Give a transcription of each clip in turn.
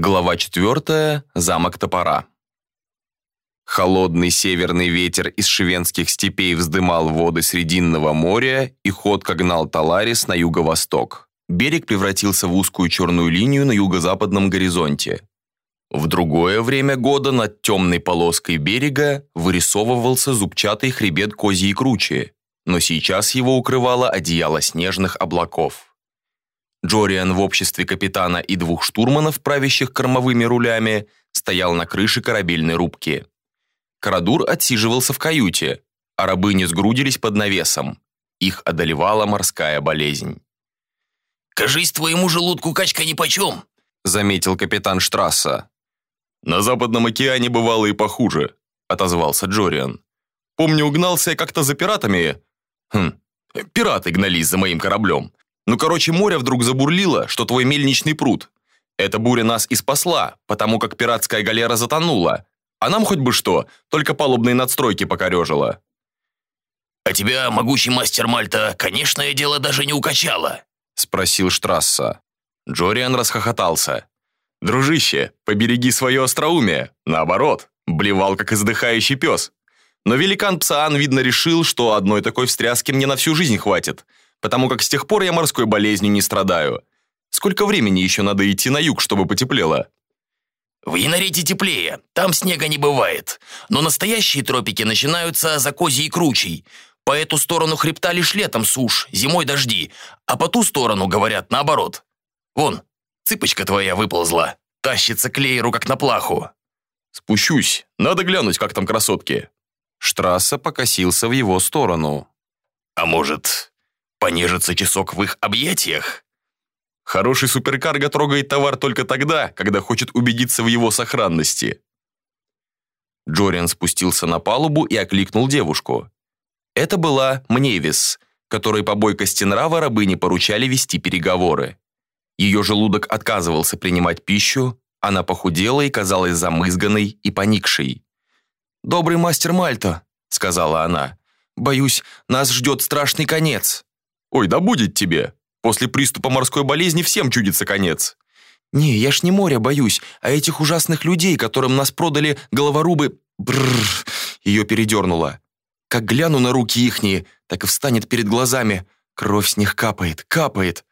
Глава 4. Замок топора. Холодный северный ветер из швенских степей вздымал воды Срединного моря, и ходко гнал Таларис на юго-восток. Берег превратился в узкую черную линию на юго-западном горизонте. В другое время года над темной полоской берега вырисовывался зубчатый хребет Козьей Кручи, но сейчас его укрывало одеяло снежных облаков. Джориан в обществе капитана и двух штурманов, правящих кормовыми рулями, стоял на крыше корабельной рубки. Карадур отсиживался в каюте, а рабыни сгрудились под навесом. Их одолевала морская болезнь. «Кажись, твоему желудку качка нипочем», — заметил капитан Штрасса. «На Западном океане бывало и похуже», — отозвался Джориан. «Помню, угнался я как-то за пиратами. Хм, пираты гнались за моим кораблем. Ну, короче, море вдруг забурлило, что твой мельничный пруд. Эта буря нас и спасла, потому как пиратская галера затонула. А нам хоть бы что, только палубные надстройки покорежила. «А тебя, могучий мастер Мальта, конечное дело даже не укачало?» спросил Штрасса. Джориан расхохотался. «Дружище, побереги свое остроумие. Наоборот, блевал, как издыхающий пес. Но великан Псаан, видно, решил, что одной такой встряски мне на всю жизнь хватит потому как с тех пор я морской болезнью не страдаю. Сколько времени еще надо идти на юг, чтобы потеплело?» «В Янарете теплее, там снега не бывает. Но настоящие тропики начинаются за Козьей Кручей. По эту сторону хребта лишь летом сушь, зимой дожди, а по ту сторону, говорят, наоборот. Вон, цыпочка твоя выползла, тащится к лееру, как на плаху». «Спущусь, надо глянуть, как там красотки». Штрасса покосился в его сторону. «А может, Понежиться часок в их объятиях? Хороший суперкарго трогает товар только тогда, когда хочет убедиться в его сохранности. Джориан спустился на палубу и окликнул девушку. Это была Мневис, которой по бойкости нрава рабыни поручали вести переговоры. Ее желудок отказывался принимать пищу, она похудела и казалась замызганной и поникшей. «Добрый мастер Мальто», — сказала она, — «боюсь, нас ждет страшный конец». Ой, да будет тебе. После приступа морской болезни всем чудится конец. Не, я ж не моря боюсь, а этих ужасных людей, которым нас продали головорубы... Бррр, ее передернуло. Как гляну на руки ихние, так и встанет перед глазами. Кровь с них капает, капает.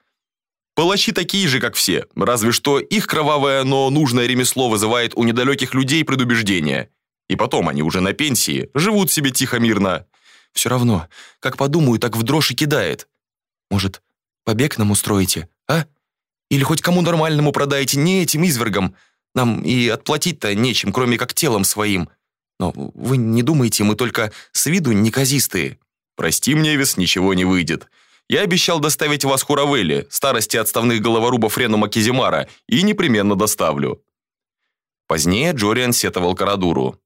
Палачи такие же, как все, разве что их кровавое, но нужное ремесло вызывает у недалеких людей предубеждение. И потом они уже на пенсии, живут себе тихо-мирно. Все равно, как подумаю, так в дрожь и кидает. Может, побег нам устроите, а? Или хоть кому нормальному продаете, не этим извергам. Нам и отплатить-то нечем, кроме как телом своим. Но вы не думайте, мы только с виду неказистые. Прости мне, Вес, ничего не выйдет. Я обещал доставить вас Хуравели, старости отставных головорубов Ренума Кизимара, и непременно доставлю. Позднее Джориан сетовал Карадуру.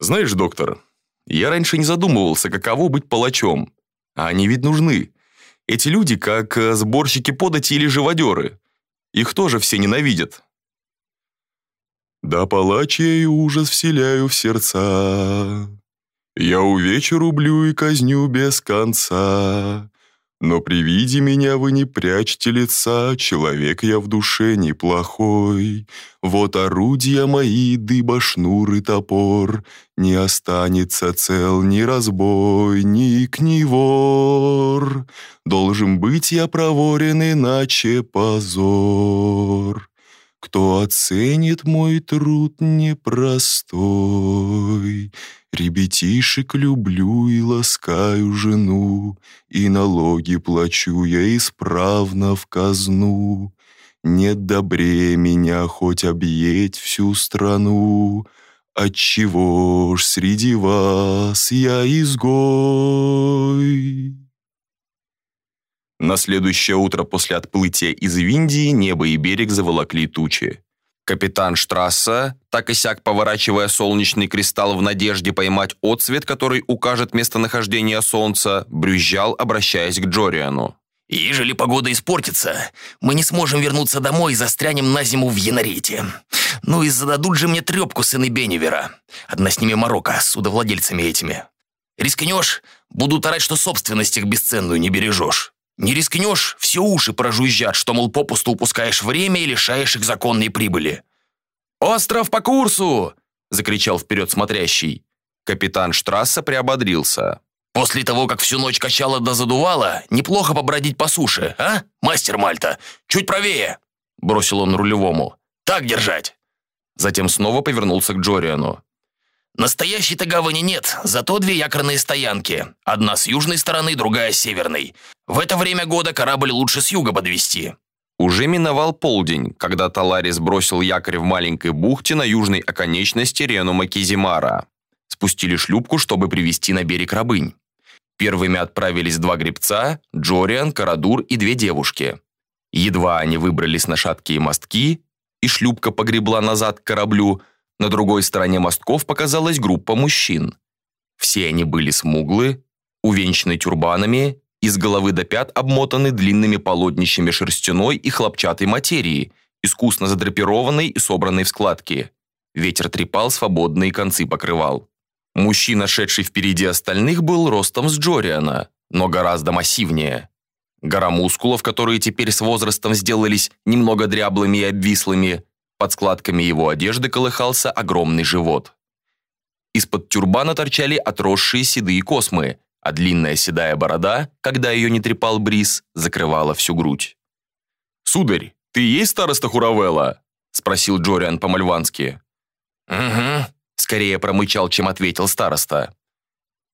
«Знаешь, доктор, я раньше не задумывался, каково быть палачом. А они ведь нужны. Эти люди как э, сборщики подати или живодеры. Их тоже все ненавидят. «Да палач я и ужас вселяю в сердца, Я увечу рублю и казню без конца. Но при виде меня вы не прячьте лица, Человек я в душе неплохой. Вот орудия мои, дыба, шнур и топор, Не останется цел ни разбойник, ни вор. Должен быть я проворен, иначе позор. Кто оценит мой труд непростой, Ребятишек люблю и ласкаю жену, И налоги плачу я исправно в казну. Нет добре меня хоть объеть всю страну, Отчего ж среди вас я изгой? На следующее утро после отплытия из Виндии небо и берег заволокли тучи. Капитан Штрасса, так и сяк поворачивая солнечный кристалл в надежде поймать отсвет, который укажет местонахождение Солнца, брюзжал, обращаясь к Джориану. «Ежели погода испортится, мы не сможем вернуться домой и застрянем на зиму в Янарете. Ну и зададут же мне трепку сыны Беневера. Одна с ними Марокко, судовладельцами этими. Рискнешь, будут орать, что собственность их бесценную не бережешь. Не рискнешь, все уши прожужжат, что, мол, попусту упускаешь время и лишаешь их законной прибыли. «Остров по курсу!» – закричал вперед смотрящий. Капитан Штрасса приободрился. «После того, как всю ночь качало да задувало, неплохо побродить по суше, а, мастер Мальта? Чуть правее!» – бросил он рулевому. «Так держать!» Затем снова повернулся к Джориану. Настоящей-то гавани нет, зато две якорные стоянки. Одна с южной стороны, другая с северной. В это время года корабль лучше с юга подвести. Уже миновал полдень, когда Таларис бросил якорь в маленькой бухте на южной оконечности Ренума Кизимара. Спустили шлюпку, чтобы привести на берег рабынь. Первыми отправились два гребца, Джориан, Карадур и две девушки. Едва они выбрались на шаткие мостки, и шлюпка погребла назад к кораблю – на другой стороне мостков показалась группа мужчин. Все они были смуглы, увенчаны тюрбанами, из головы до пят обмотаны длинными полотнищами шерстяной и хлопчатой материи, искусно задрапированной и собранной в складки. Ветер трепал свободные концы покрывал. Мужчина, шедший впереди остальных, был ростом с Джориана, но гораздо массивнее. Гора мускулов, которые теперь с возрастом сделались немного дряблыми и обвислыми, под складками его одежды колыхался огромный живот. Из-под тюрбана торчали отросшие седые космы, а длинная седая борода, когда ее не трепал бриз, закрывала всю грудь. «Сударь, ты есть староста Хуравелла?» – спросил Джориан по-мальвански. «Угу», – скорее промычал, чем ответил староста.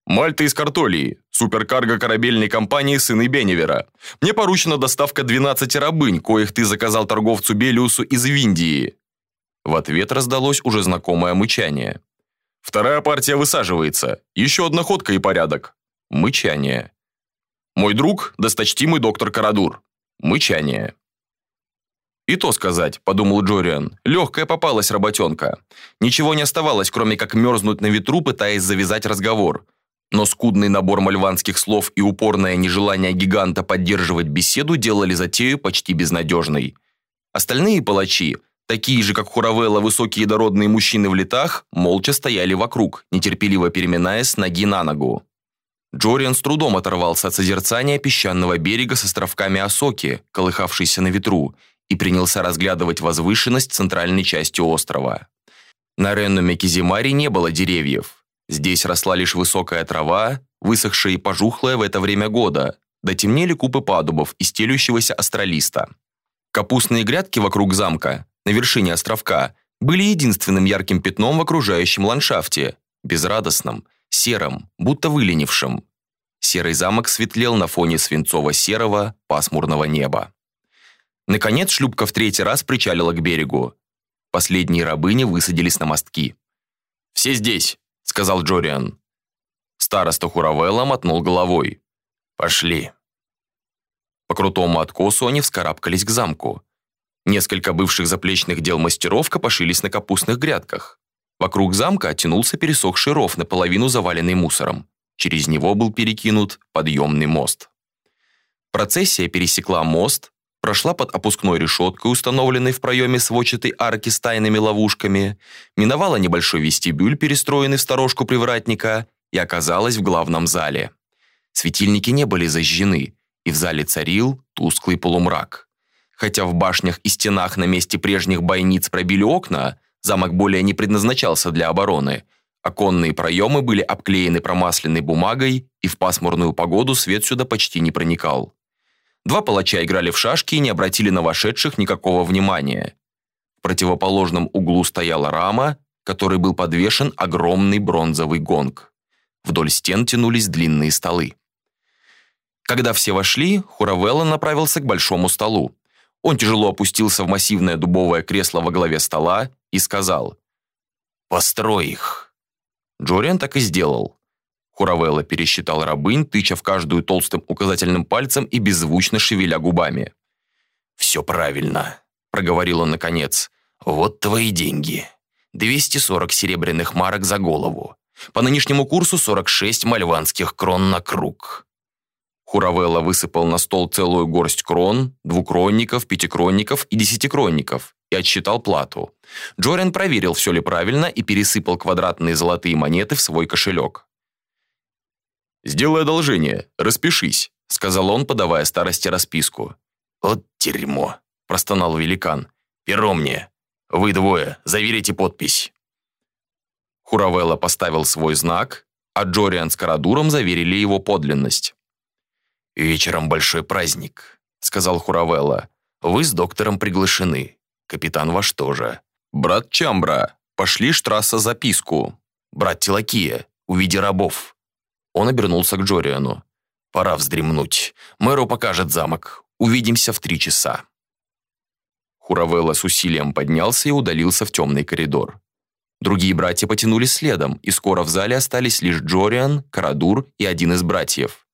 Мальта из Картолии, суперкарго корабельной компании «Сыны Беневера». Мне поручена доставка 12 рабынь, коих ты заказал торговцу Белиусу из Виндии». В ответ раздалось уже знакомое мычание. «Вторая партия высаживается. Еще одна ходка и порядок». Мычание. «Мой друг, досточтимый доктор Карадур». Мычание. «И то сказать», – подумал Джориан, – «легкая попалась работенка. Ничего не оставалось, кроме как мерзнуть на ветру, пытаясь завязать разговор». Но скудный набор мальванских слов и упорное нежелание гиганта поддерживать беседу делали затею почти безнадежной. Остальные палачи, такие же, как Хуравелла, высокие дородные мужчины в летах, молча стояли вокруг, нетерпеливо переминаясь ноги на ногу. Джориан с трудом оторвался от созерцания песчаного берега с островками осоки, колыхавшейся на ветру, и принялся разглядывать возвышенность центральной части острова. На Реннуме Кизимари не было деревьев, Здесь росла лишь высокая трава, высохшая и пожухлая в это время года, да темнели купы падубов и стелющегося астролиста. Капустные грядки вокруг замка, на вершине островка, были единственным ярким пятном в окружающем ландшафте, безрадостным, серым, будто выленившим. Серый замок светлел на фоне свинцово-серого, пасмурного неба. Наконец шлюпка в третий раз причалила к берегу. Последние рабыни высадились на мостки. «Все здесь!» сказал Джориан. Староста Хуравелла мотнул головой. «Пошли». По крутому откосу они вскарабкались к замку. Несколько бывших заплечных дел мастеров копошились на капустных грядках. Вокруг замка оттянулся пересохший ров, наполовину заваленный мусором. Через него был перекинут подъемный мост. Процессия пересекла мост, прошла под опускной решеткой, установленной в проеме сводчатой арки с тайными ловушками, миновала небольшой вестибюль, перестроенный в сторожку привратника, и оказалась в главном зале. Светильники не были зажжены, и в зале царил тусклый полумрак. Хотя в башнях и стенах на месте прежних бойниц пробили окна, замок более не предназначался для обороны. Оконные проемы были обклеены промасленной бумагой, и в пасмурную погоду свет сюда почти не проникал. Два палача играли в шашки и не обратили на вошедших никакого внимания. В противоположном углу стояла рама, которой был подвешен огромный бронзовый гонг. Вдоль стен тянулись длинные столы. Когда все вошли, Хуравелла направился к большому столу. Он тяжело опустился в массивное дубовое кресло во главе стола и сказал «Построй их». Джориан так и сделал. Хуравелла пересчитал рабынь, тыча в каждую толстым указательным пальцем и беззвучно шевеля губами. «Все правильно», — проговорил он наконец. «Вот твои деньги. 240 серебряных марок за голову. По нынешнему курсу 46 мальванских крон на круг». Хуравелла высыпал на стол целую горсть крон, двукронников, пятикронников и десятикронников и отсчитал плату. Джориан проверил, все ли правильно, и пересыпал квадратные золотые монеты в свой кошелек. «Сделай одолжение, распишись», — сказал он, подавая старости расписку. «Вот дерьмо», — простонал великан. «Перо мне». Вы двое, заверите подпись». Хуравелла поставил свой знак, а Джориан с Карадуром заверили его подлинность. «Вечером большой праздник», — сказал Хуравелла. «Вы с доктором приглашены. Капитан ваш тоже». «Брат Чамбра, пошли штрасса записку». «Брат Тилакия, увиди рабов». Он обернулся к Джориану. «Пора вздремнуть. Мэру покажет замок. Увидимся в три часа». Хуравелла с усилием поднялся и удалился в темный коридор. Другие братья потянулись следом, и скоро в зале остались лишь Джориан, Карадур и один из братьев.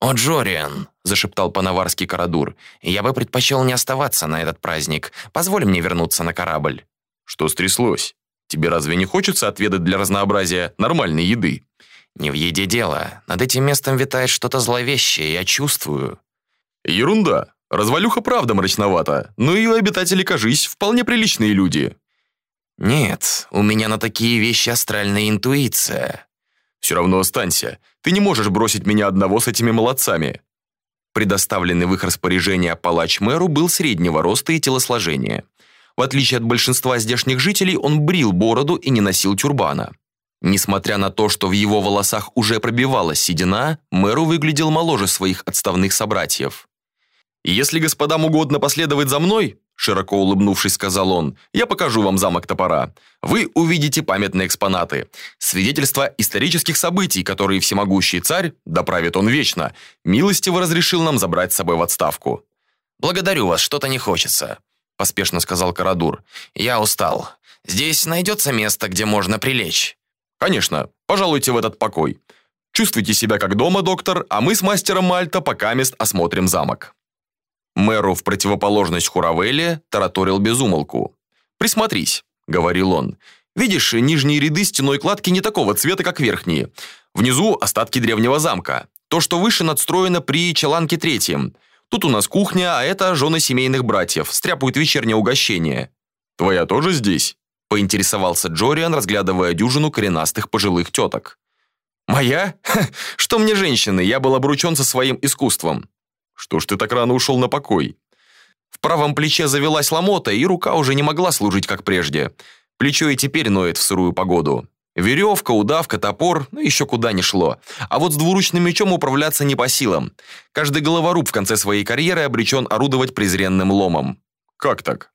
«О, Джориан!» – зашептал по-наварски Карадур. «Я бы предпочел не оставаться на этот праздник. Позволь мне вернуться на корабль». «Что стряслось? Тебе разве не хочется отведать для разнообразия нормальной еды?» «Не в еде дело. Над этим местом витает что-то зловещее, я чувствую». «Ерунда. Развалюха правда мрачновата, но ее обитатели, кажись, вполне приличные люди». «Нет, у меня на такие вещи астральная интуиция». «Все равно останься. Ты не можешь бросить меня одного с этими молодцами». Предоставленный в их распоряжение палач мэру был среднего роста и телосложения. В отличие от большинства здешних жителей, он брил бороду и не носил тюрбана. Несмотря на то, что в его волосах уже пробивалась седина, мэру выглядел моложе своих отставных собратьев. «Если господам угодно последовать за мной, широко улыбнувшись, сказал он, «Я покажу вам замок топора. Вы увидите памятные экспонаты, свидетельства исторических событий, которые всемогущий царь, да правит он вечно, милостиво разрешил нам забрать с собой в отставку». «Благодарю вас, что-то не хочется», – поспешно сказал Карадур. «Я устал. Здесь найдется место, где можно прилечь». «Конечно. Пожалуйте в этот покой. Чувствуйте себя как дома, доктор, а мы с мастером Мальта пока мест осмотрим замок». Мэру в противоположность Хуравелле тараторил безумолку. «Присмотрись», — говорил он. «Видишь, нижние ряды стеной кладки не такого цвета, как верхние. Внизу остатки древнего замка. То, что выше, надстроено при Челанке Третьем. Тут у нас кухня, а это жены семейных братьев, стряпают вечернее угощение». «Твоя тоже здесь?» — поинтересовался Джориан, разглядывая дюжину коренастых пожилых теток. «Моя? Ха, что мне женщины, я был обручен со своим искусством». Что ж ты так рано ушел на покой? В правом плече завелась ломота, и рука уже не могла служить, как прежде. Плечо и теперь ноет в сырую погоду. Веревка, удавка, топор, ну еще куда ни шло. А вот с двуручным мечом управляться не по силам. Каждый головоруб в конце своей карьеры обречен орудовать презренным ломом. Как так?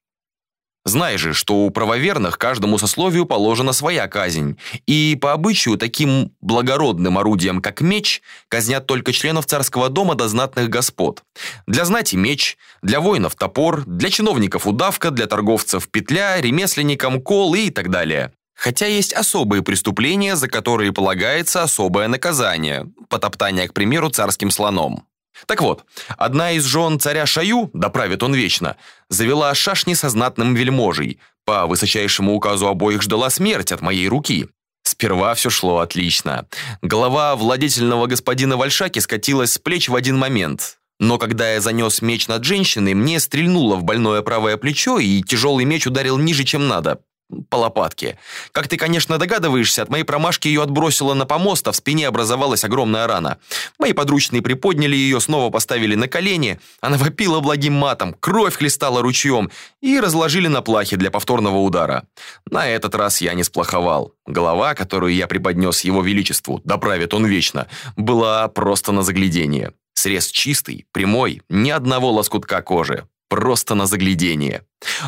Знай же, что у правоверных каждому сословию положена своя казнь, и по обычаю таким благородным орудием, как меч, казнят только членов царского дома до знатных господ. Для знати меч, для воинов топор, для чиновников удавка, для торговцев петля, ремесленникам кол и так далее. Хотя есть особые преступления, за которые полагается особое наказание, потоптание, к примеру, царским слоном. Так вот, одна из жен царя Шаю, да правит он вечно, завела шашни со знатным вельможей. По высочайшему указу обоих ждала смерть от моей руки. Сперва все шло отлично. Голова владетельного господина Вальшаки скатилась с плеч в один момент. Но когда я занес меч над женщиной, мне стрельнуло в больное правое плечо, и тяжелый меч ударил ниже, чем надо по лопатке. Как ты, конечно, догадываешься, от моей промашки ее отбросило на помост, а в спине образовалась огромная рана. Мои подручные приподняли ее, снова поставили на колени. Она вопила благим матом, кровь хлестала ручьем и разложили на плахе для повторного удара. На этот раз я не сплоховал. Голова, которую я преподнес его величеству, да правит он вечно, была просто на заглядение. Срез чистый, прямой, ни одного лоскутка кожи просто на заглядение.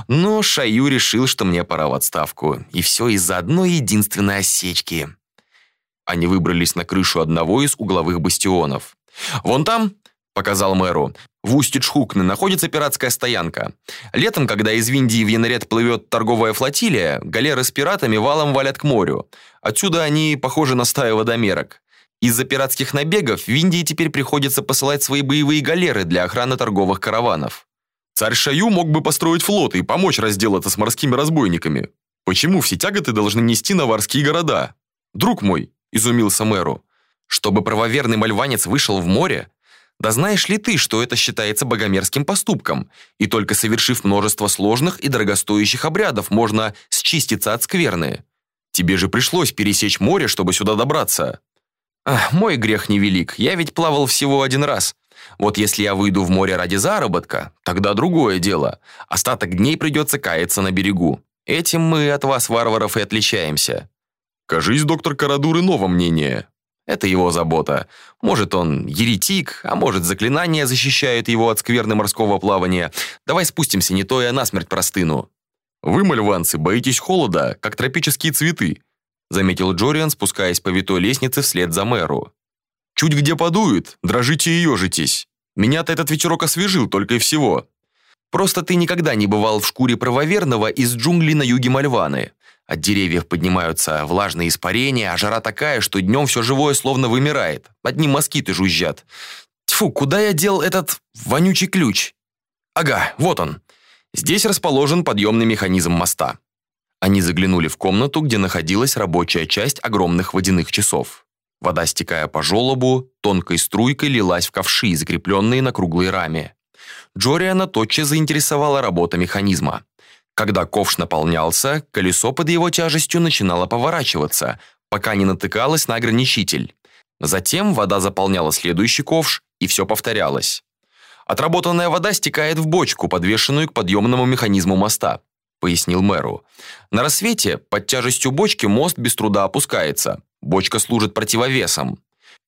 Но Шаю решил, что мне пора в отставку. И все из-за одной единственной осечки. Они выбрались на крышу одного из угловых бастионов. «Вон там», — показал мэру, — «в устье Чхукны находится пиратская стоянка. Летом, когда из Виндии в Янарет плывет торговая флотилия, галеры с пиратами валом валят к морю. Отсюда они похожи на стаю водомерок. Из-за пиратских набегов в Индии теперь приходится посылать свои боевые галеры для охраны торговых караванов. Царь Шаю мог бы построить флот и помочь разделаться с морскими разбойниками. Почему все тяготы должны нести наварские города? Друг мой, изумился мэру, чтобы правоверный мальванец вышел в море? Да знаешь ли ты, что это считается богомерзким поступком, и только совершив множество сложных и дорогостоящих обрядов можно счиститься от скверны? Тебе же пришлось пересечь море, чтобы сюда добраться. Ах, мой грех невелик, я ведь плавал всего один раз. Вот если я выйду в море ради заработка, тогда другое дело. Остаток дней придется каяться на берегу. Этим мы от вас, варваров, и отличаемся. Кажись, доктор Карадур иного мнения. Это его забота. Может, он еретик, а может, заклинания защищают его от скверны морского плавания. Давай спустимся, не то я насмерть простыну. Вы, мальванцы, боитесь холода, как тропические цветы, заметил Джориан, спускаясь по витой лестнице вслед за мэру. Чуть где подует, дрожите и ежитесь. Меня-то этот вечерок освежил только и всего. Просто ты никогда не бывал в шкуре правоверного из джунглей на юге Мальваны. От деревьев поднимаются влажные испарения, а жара такая, что днем все живое словно вымирает. Одни москиты жужжат. Тьфу, куда я дел этот вонючий ключ? Ага, вот он. Здесь расположен подъемный механизм моста. Они заглянули в комнату, где находилась рабочая часть огромных водяных часов. Вода, стекая по желобу, тонкой струйкой лилась в ковши, закрепленные на круглой раме. Джориана тотчас заинтересовала работа механизма. Когда ковш наполнялся, колесо под его тяжестью начинало поворачиваться, пока не натыкалось на ограничитель. Затем вода заполняла следующий ковш, и все повторялось. Отработанная вода стекает в бочку, подвешенную к подъемному механизму моста, пояснил мэру. На рассвете под тяжестью бочки мост без труда опускается. Бочка служит противовесом.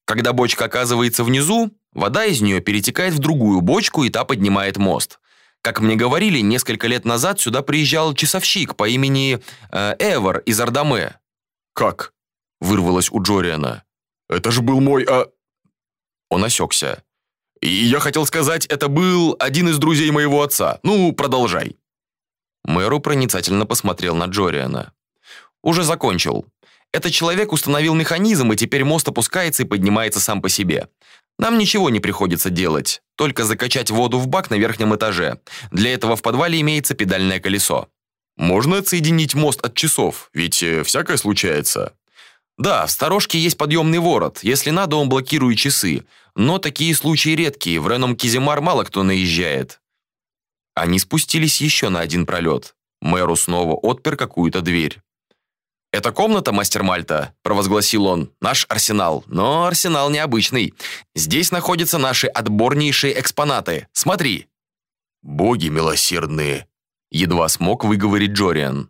Когда бочка оказывается внизу, вода из нее перетекает в другую бочку, и та поднимает мост. Как мне говорили, несколько лет назад сюда приезжал часовщик по имени э, Эвор из Ардаме. «Как?» – вырвалось у Джориана. «Это же был мой, а...» Он осекся. «И я хотел сказать, это был один из друзей моего отца. Ну, продолжай». Мэру проницательно посмотрел на Джориана. «Уже закончил. Этот человек установил механизм, и теперь мост опускается и поднимается сам по себе. Нам ничего не приходится делать, только закачать воду в бак на верхнем этаже. Для этого в подвале имеется педальное колесо. Можно отсоединить мост от часов, ведь э, всякое случается. Да, в сторожке есть подъемный ворот. Если надо, он блокирует часы. Но такие случаи редкие. В Реном Кизимар мало кто наезжает. Они спустились еще на один пролет. Мэру снова отпер какую-то дверь. «Это комната, мастер Мальта», – провозгласил он, – «наш арсенал. Но арсенал необычный. Здесь находятся наши отборнейшие экспонаты. Смотри». «Боги милосердные», – едва смог выговорить Джориан.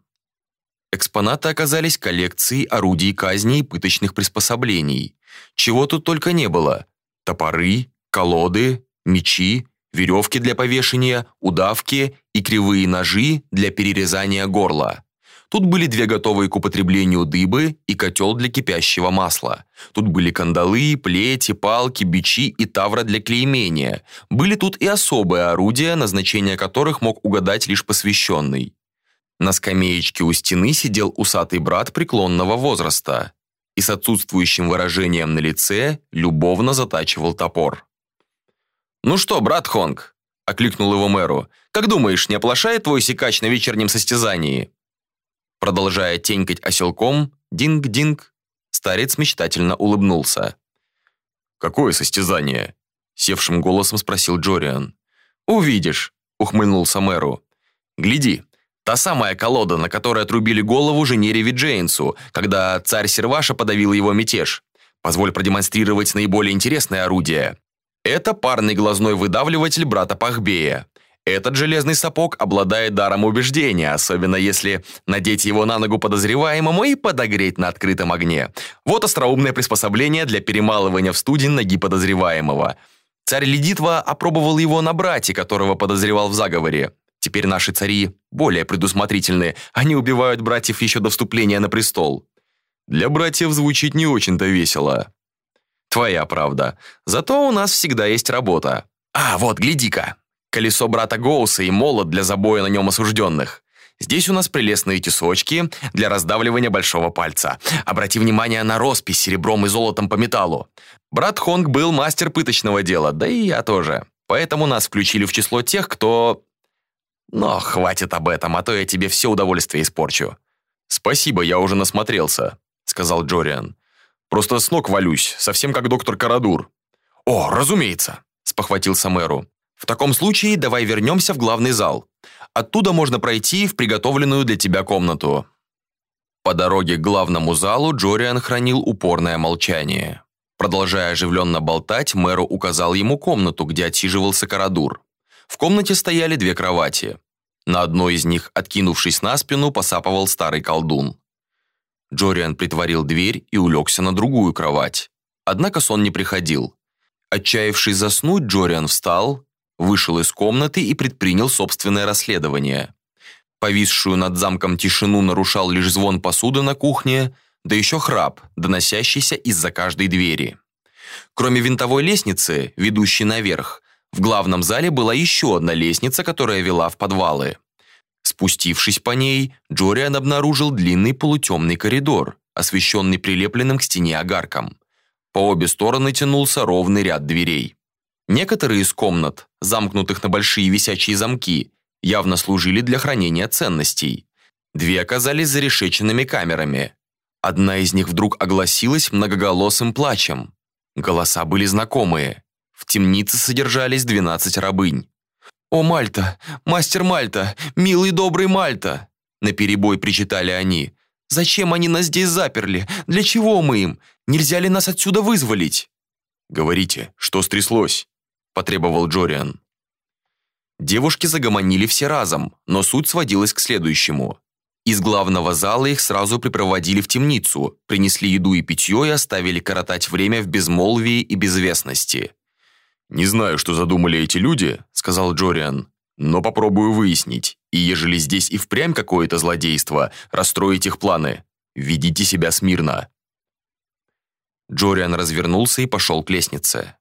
Экспонаты оказались коллекцией орудий казни и пыточных приспособлений. Чего тут только не было. Топоры, колоды, мечи, веревки для повешения, удавки и кривые ножи для перерезания горла. Тут были две готовые к употреблению дыбы и котел для кипящего масла. Тут были кандалы, плети, палки, бичи и тавра для клеймения. Были тут и особые орудия, назначение которых мог угадать лишь посвященный. На скамеечке у стены сидел усатый брат преклонного возраста и с отсутствующим выражением на лице любовно затачивал топор. «Ну что, брат Хонг?» – окликнул его мэру. «Как думаешь, не оплошает твой секач на вечернем состязании?» Продолжая тенькать оселком, динг-динг, старец мечтательно улыбнулся. «Какое состязание?» – севшим голосом спросил Джориан. «Увидишь», – ухмыльнулся мэру. «Гляди, та самая колода, на которой отрубили голову жене Реви Джейнсу, когда царь Серваша подавил его мятеж. Позволь продемонстрировать наиболее интересное орудие. Это парный глазной выдавливатель брата Пахбея. Этот железный сапог обладает даром убеждения, особенно если надеть его на ногу подозреваемому и подогреть на открытом огне. Вот остроумное приспособление для перемалывания в студень ноги подозреваемого. Царь Ледитва опробовал его на брате, которого подозревал в заговоре. Теперь наши цари более предусмотрительны. Они убивают братьев еще до вступления на престол. Для братьев звучит не очень-то весело. Твоя правда. Зато у нас всегда есть работа. А, вот, гляди-ка колесо брата Гоуса и молот для забоя на нем осужденных. Здесь у нас прелестные тесочки для раздавливания большого пальца. Обрати внимание на роспись серебром и золотом по металлу. Брат Хонг был мастер пыточного дела, да и я тоже. Поэтому нас включили в число тех, кто... Но хватит об этом, а то я тебе все удовольствие испорчу. «Спасибо, я уже насмотрелся», — сказал Джориан. «Просто с ног валюсь, совсем как доктор Карадур». «О, разумеется», — спохватился мэру. В таком случае давай вернемся в главный зал. Оттуда можно пройти в приготовленную для тебя комнату». По дороге к главному залу Джориан хранил упорное молчание. Продолжая оживленно болтать, мэру указал ему комнату, где отсиживался Карадур. В комнате стояли две кровати. На одной из них, откинувшись на спину, посапывал старый колдун. Джориан притворил дверь и улегся на другую кровать. Однако сон не приходил. Отчаявшись заснуть, Джориан встал, вышел из комнаты и предпринял собственное расследование. Повисшую над замком тишину нарушал лишь звон посуды на кухне, да еще храп, доносящийся из-за каждой двери. Кроме винтовой лестницы, ведущей наверх, в главном зале была еще одна лестница, которая вела в подвалы. Спустившись по ней, Джориан обнаружил длинный полутемный коридор, освещенный прилепленным к стене огарком. По обе стороны тянулся ровный ряд дверей. Некоторые из комнат, замкнутых на большие висячие замки, явно служили для хранения ценностей. Две оказались зарешеченными камерами. Одна из них вдруг огласилась многоголосым плачем. Голоса были знакомые. В темнице содержались 12 рабынь. «О, Мальта! Мастер Мальта! Милый добрый Мальта!» Наперебой причитали они. «Зачем они нас здесь заперли? Для чего мы им? Нельзя ли нас отсюда вызволить?» «Говорите, что стряслось?» Потребовал Джориан. Девушки загомонили все разом, но суть сводилась к следующему. Из главного зала их сразу припроводили в темницу, принесли еду и питье и оставили коротать время в безмолвии и безвестности. «Не знаю, что задумали эти люди», — сказал Джориан, «но попробую выяснить, и ежели здесь и впрямь какое-то злодейство, расстроить их планы. Ведите себя смирно». Джориан развернулся и пошел к лестнице.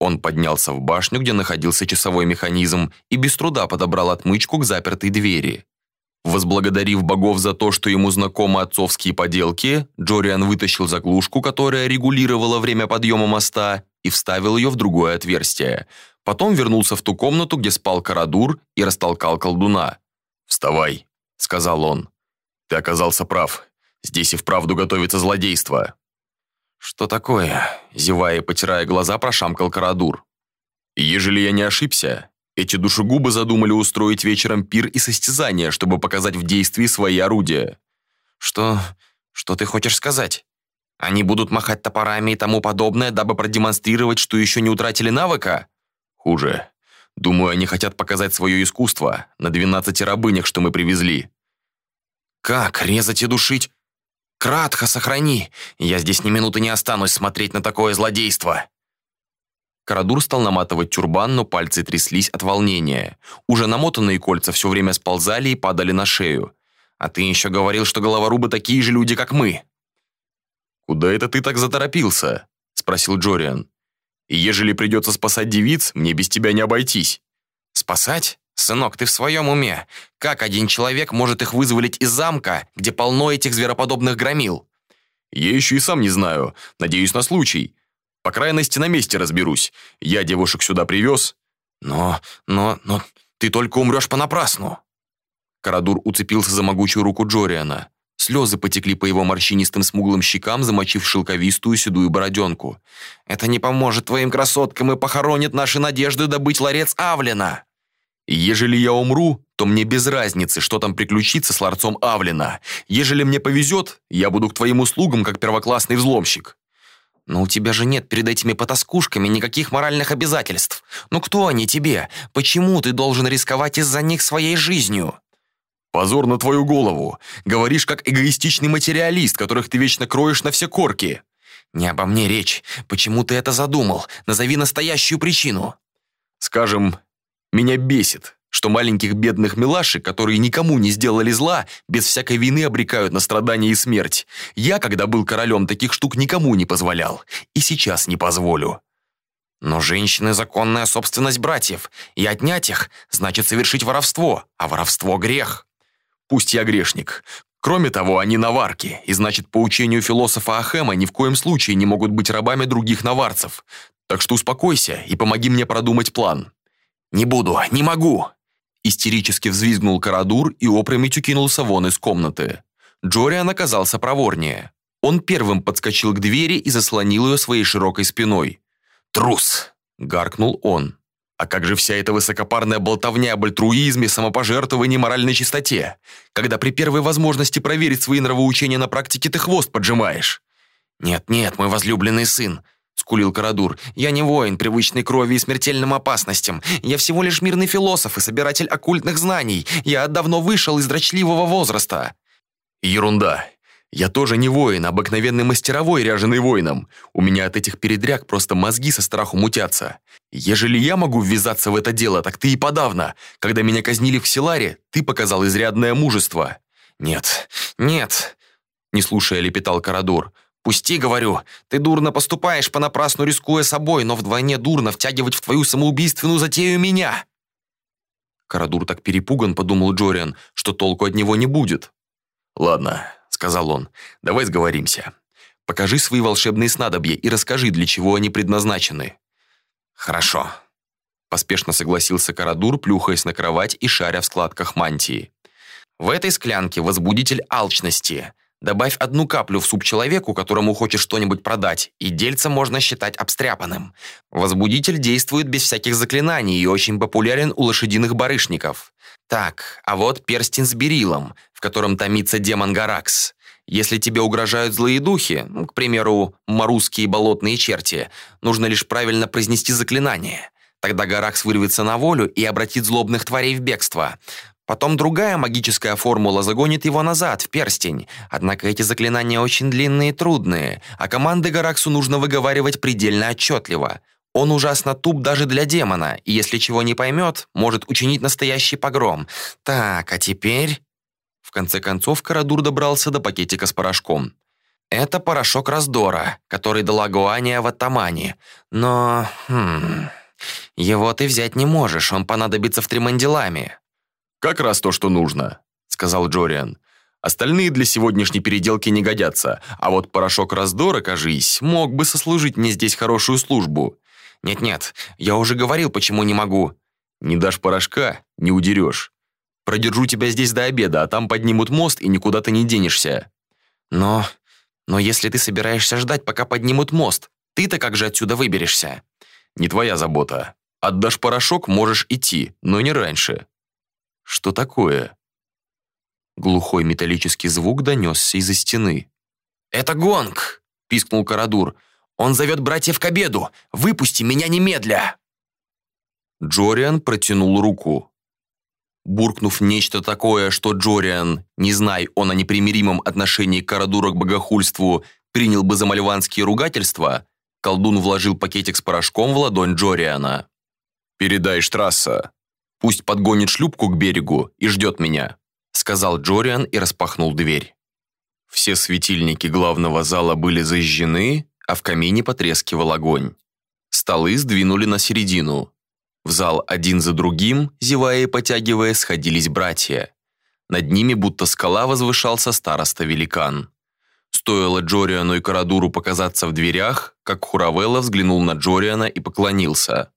Он поднялся в башню, где находился часовой механизм, и без труда подобрал отмычку к запертой двери. Возблагодарив богов за то, что ему знакомы отцовские поделки, Джориан вытащил заглушку, которая регулировала время подъема моста, и вставил ее в другое отверстие. Потом вернулся в ту комнату, где спал Карадур, и растолкал колдуна. «Вставай», — сказал он. «Ты оказался прав. Здесь и вправду готовится злодейство». «Что такое?» – зевая и потирая глаза, прошамкал Карадур. «Ежели я не ошибся, эти душегубы задумали устроить вечером пир и состязание, чтобы показать в действии свои орудия». «Что... что ты хочешь сказать? Они будут махать топорами и тому подобное, дабы продемонстрировать, что еще не утратили навыка?» «Хуже. Думаю, они хотят показать свое искусство на двенадцати рабынях, что мы привезли». «Как? Резать и душить? Кратха, сохрани! Я здесь ни минуты не останусь смотреть на такое злодейство!» Карадур стал наматывать тюрбан, но пальцы тряслись от волнения. Уже намотанные кольца все время сползали и падали на шею. «А ты еще говорил, что головорубы такие же люди, как мы!» «Куда это ты так заторопился?» – спросил Джориан. «И ежели придется спасать девиц, мне без тебя не обойтись». «Спасать? «Сынок, ты в своем уме? Как один человек может их вызволить из замка, где полно этих звероподобных громил?» «Я еще и сам не знаю. Надеюсь на случай. По крайности, на месте разберусь. Я девушек сюда привез». «Но, но, но ты только умрешь понапрасну». Карадур уцепился за могучую руку Джориана. Слезы потекли по его морщинистым смуглым щекам, замочив шелковистую седую бороденку. «Это не поможет твоим красоткам и похоронит наши надежды добыть ларец Авлена!» Ежели я умру, то мне без разницы, что там приключится с ларцом Авлина. Ежели мне повезет, я буду к твоим услугам, как первоклассный взломщик». «Но у тебя же нет перед этими потаскушками никаких моральных обязательств. Ну кто они тебе? Почему ты должен рисковать из-за них своей жизнью?» «Позор на твою голову. Говоришь, как эгоистичный материалист, которых ты вечно кроешь на все корки». «Не обо мне речь. Почему ты это задумал? Назови настоящую причину». «Скажем, меня бесит, что маленьких бедных милашек, которые никому не сделали зла, без всякой вины обрекают на страдания и смерть. Я, когда был королем, таких штук никому не позволял. И сейчас не позволю. Но женщины – законная собственность братьев, и отнять их – значит совершить воровство, а воровство – грех. Пусть я грешник. Кроме того, они наварки, и значит, по учению философа Ахема ни в коем случае не могут быть рабами других наварцев. Так что успокойся и помоги мне продумать план. «Не буду, не могу!» Истерически взвизгнул Карадур и опрометью кинулся вон из комнаты. Джориан оказался проворнее. Он первым подскочил к двери и заслонил ее своей широкой спиной. «Трус!» – гаркнул он. «А как же вся эта высокопарная болтовня об альтруизме, самопожертвовании моральной чистоте? Когда при первой возможности проверить свои нравоучения на практике ты хвост поджимаешь?» «Нет-нет, мой возлюбленный сын, скулил Карадур. «Я не воин, привычный крови и смертельным опасностям. Я всего лишь мирный философ и собиратель оккультных знаний. Я давно вышел из дрочливого возраста». «Ерунда. Я тоже не воин, а обыкновенный мастеровой, ряженый воином. У меня от этих передряг просто мозги со страху мутятся. Ежели я могу ввязаться в это дело, так ты и подавно. Когда меня казнили в Силаре, ты показал изрядное мужество». «Нет, нет», — не слушая лепетал Карадур. «Пусти, говорю, ты дурно поступаешь, понапрасну рискуя собой, но вдвойне дурно втягивать в твою самоубийственную затею меня!» Карадур так перепуган, подумал Джориан, что толку от него не будет. «Ладно», — сказал он, — «давай сговоримся. Покажи свои волшебные снадобья и расскажи, для чего они предназначены». «Хорошо», — поспешно согласился Карадур, плюхаясь на кровать и шаря в складках мантии. «В этой склянке возбудитель алчности. Добавь одну каплю в суп человеку, которому хочешь что-нибудь продать, и дельца можно считать обстряпанным. Возбудитель действует без всяких заклинаний и очень популярен у лошадиных барышников. Так, а вот перстень с берилом, в котором томится демон Гаракс. Если тебе угрожают злые духи, ну, к примеру, марусские болотные черти, нужно лишь правильно произнести заклинание. Тогда Гаракс вырвется на волю и обратит злобных тварей в бегство. Потом другая магическая формула загонит его назад, в перстень. Однако эти заклинания очень длинные и трудные, а команды Гараксу нужно выговаривать предельно отчетливо. Он ужасно туп даже для демона, и если чего не поймет, может учинить настоящий погром. Так, а теперь... В конце концов, Карадур добрался до пакетика с порошком. Это порошок раздора, который дала Гуания в Атамане. Но... Хм... Его ты взять не можешь, он понадобится в Тримандиламе. «Как раз то, что нужно», — сказал Джориан. «Остальные для сегодняшней переделки не годятся, а вот порошок раздора, кажись, мог бы сослужить мне здесь хорошую службу». «Нет-нет, я уже говорил, почему не могу». «Не дашь порошка — не удерешь. Продержу тебя здесь до обеда, а там поднимут мост, и никуда ты не денешься». «Но... но если ты собираешься ждать, пока поднимут мост, ты-то как же отсюда выберешься?» «Не твоя забота. Отдашь порошок, можешь идти, но не раньше». Что такое? Глухой металлический звук донесся из-за стены. «Это гонг!» – пискнул Карадур. «Он зовет братьев к обеду! Выпусти меня немедля!» Джориан протянул руку. Буркнув нечто такое, что Джориан, не знай он о непримиримом отношении Карадура к богохульству, принял бы за мальванские ругательства, колдун вложил пакетик с порошком в ладонь Джориана. «Передай Штрасса, Пусть подгонит шлюпку к берегу и ждет меня», сказал Джориан и распахнул дверь. Все светильники главного зала были зажжены, а в камине потрескивал огонь. Столы сдвинули на середину. В зал один за другим, зевая и потягивая, сходились братья. Над ними будто скала возвышался староста-великан. Стоило Джориану и Карадуру показаться в дверях, как Хуравелла взглянул на Джориана и поклонился.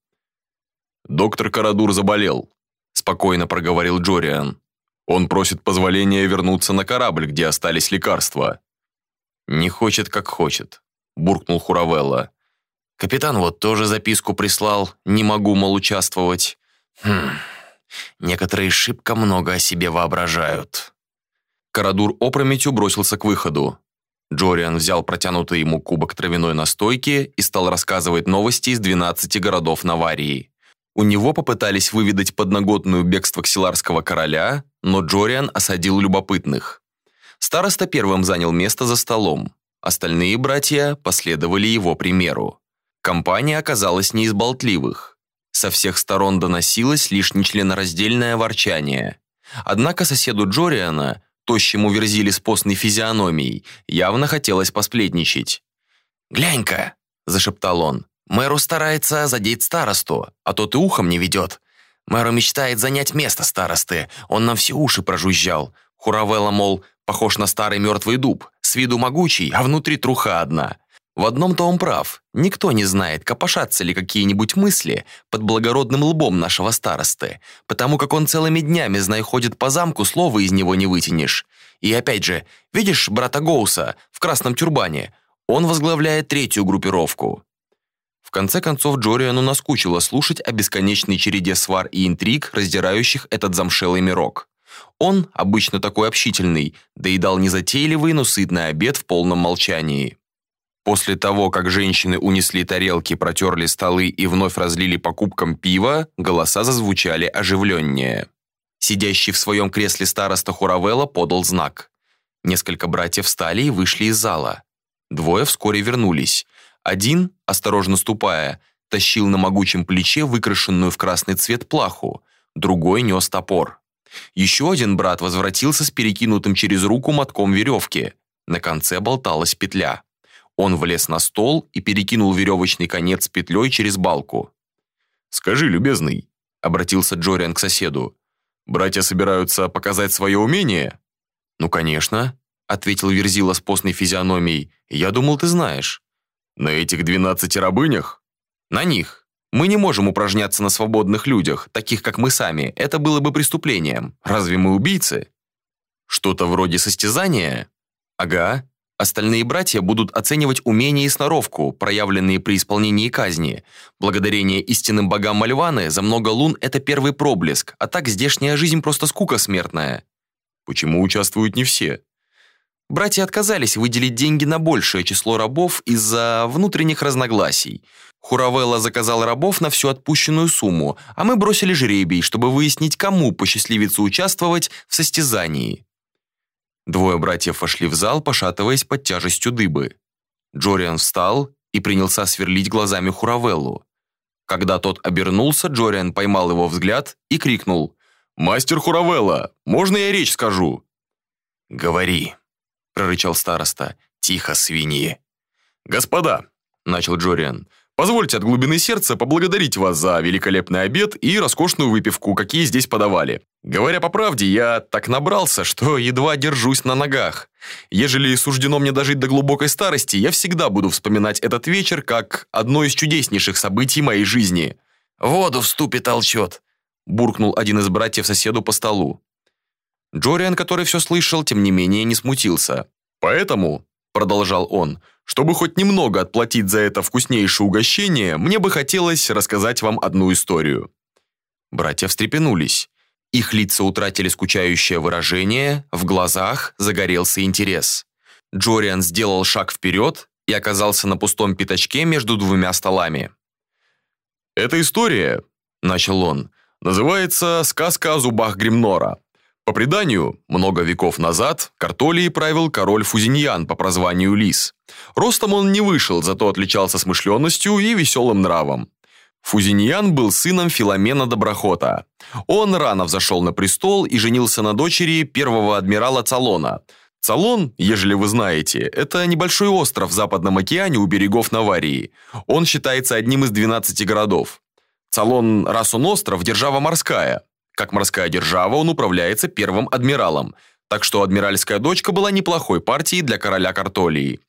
«Доктор Карадур заболел», – спокойно проговорил Джориан. «Он просит позволения вернуться на корабль, где остались лекарства». «Не хочет, как хочет», – буркнул Хуравелла. «Капитан вот тоже записку прислал, не могу, мол, участвовать. Хм, некоторые шибко много о себе воображают». Карадур опрометью бросился к выходу. Джориан взял протянутый ему кубок травяной настойки и стал рассказывать новости из 12 городов Наварии. У него попытались выведать подноготную бегство ксиларского короля, но Джориан осадил любопытных. Староста первым занял место за столом. Остальные братья последовали его примеру. Компания оказалась не из болтливых. Со всех сторон доносилось лишь нечленораздельное ворчание. Однако соседу Джориана, тощему верзили с постной физиономией, явно хотелось посплетничать. «Глянь-ка!» – зашептал он. Мэру старается задеть старосту, а тот и ухом не ведет. Мэру мечтает занять место старосты, он нам все уши прожужжал. Хуравелла, мол, похож на старый мертвый дуб, с виду могучий, а внутри труха одна. В одном-то он прав. Никто не знает, копошатся ли какие-нибудь мысли под благородным лбом нашего старосты, потому как он целыми днями, знай, ходит по замку, слова из него не вытянешь. И опять же, видишь брата Гоуса в красном тюрбане? Он возглавляет третью группировку. В конце концов, Джориану наскучило слушать о бесконечной череде свар и интриг, раздирающих этот замшелый мирок. Он, обычно такой общительный, доедал незатейливый, но сытный обед в полном молчании. После того, как женщины унесли тарелки, протерли столы и вновь разлили по кубкам пива, голоса зазвучали оживленнее. Сидящий в своем кресле староста Хуравелла подал знак. Несколько братьев встали и вышли из зала. Двое вскоре вернулись. Один, осторожно ступая, тащил на могучем плече выкрашенную в красный цвет плаху, другой нес топор. Еще один брат возвратился с перекинутым через руку мотком веревки. На конце болталась петля. Он влез на стол и перекинул веревочный конец петлей через балку. «Скажи, любезный», — обратился Джориан к соседу, «братья собираются показать свое умение?» «Ну, конечно», — ответил Верзила с постной физиономией. «Я думал, ты знаешь». «На этих двенадцати рабынях?» «На них. Мы не можем упражняться на свободных людях, таких как мы сами. Это было бы преступлением. Разве мы убийцы?» «Что-то вроде состязания?» «Ага. Остальные братья будут оценивать умения и сноровку, проявленные при исполнении казни. Благодарение истинным богам Мальваны за много лун это первый проблеск, а так здешняя жизнь просто скука смертная. Почему участвуют не все? Братья отказались выделить деньги на большее число рабов из-за внутренних разногласий. Хуравелла заказал рабов на всю отпущенную сумму, а мы бросили жребий, чтобы выяснить, кому посчастливится участвовать в состязании. Двое братьев вошли в зал, пошатываясь под тяжестью дыбы. Джориан встал и принялся сверлить глазами Хуравеллу. Когда тот обернулся, Джориан поймал его взгляд и крикнул «Мастер Хуравелла, можно я речь скажу?» «Говори», — прорычал староста. «Тихо, свиньи». «Господа», — начал Джориан, — Позвольте от глубины сердца поблагодарить вас за великолепный обед и роскошную выпивку, какие здесь подавали. Говоря по правде, я так набрался, что едва держусь на ногах. Ежели суждено мне дожить до глубокой старости, я всегда буду вспоминать этот вечер как одно из чудеснейших событий моей жизни. «Воду в ступе толчет», – буркнул один из братьев соседу по столу. Джориан, который все слышал, тем не менее не смутился. «Поэтому», – продолжал он, – чтобы хоть немного отплатить за это вкуснейшее угощение, мне бы хотелось рассказать вам одну историю». Братья встрепенулись. Их лица утратили скучающее выражение, в глазах загорелся интерес. Джориан сделал шаг вперед и оказался на пустом пятачке между двумя столами. «Эта история», — начал он, — «называется «Сказка о зубах Гримнора». По преданию, много веков назад Картолии правил король Фузиньян по прозванию Лис. Ростом он не вышел, зато отличался смышленностью и веселым нравом. Фузиньян был сыном Филомена Доброхота. Он рано взошел на престол и женился на дочери первого адмирала Цалона. Цалон, ежели вы знаете, это небольшой остров в Западном океане у берегов Наварии. Он считается одним из 12 городов. Цалон, раз он остров, держава морская. Как морская держава он управляется первым адмиралом, так что адмиральская дочка была неплохой партией для короля Картолии.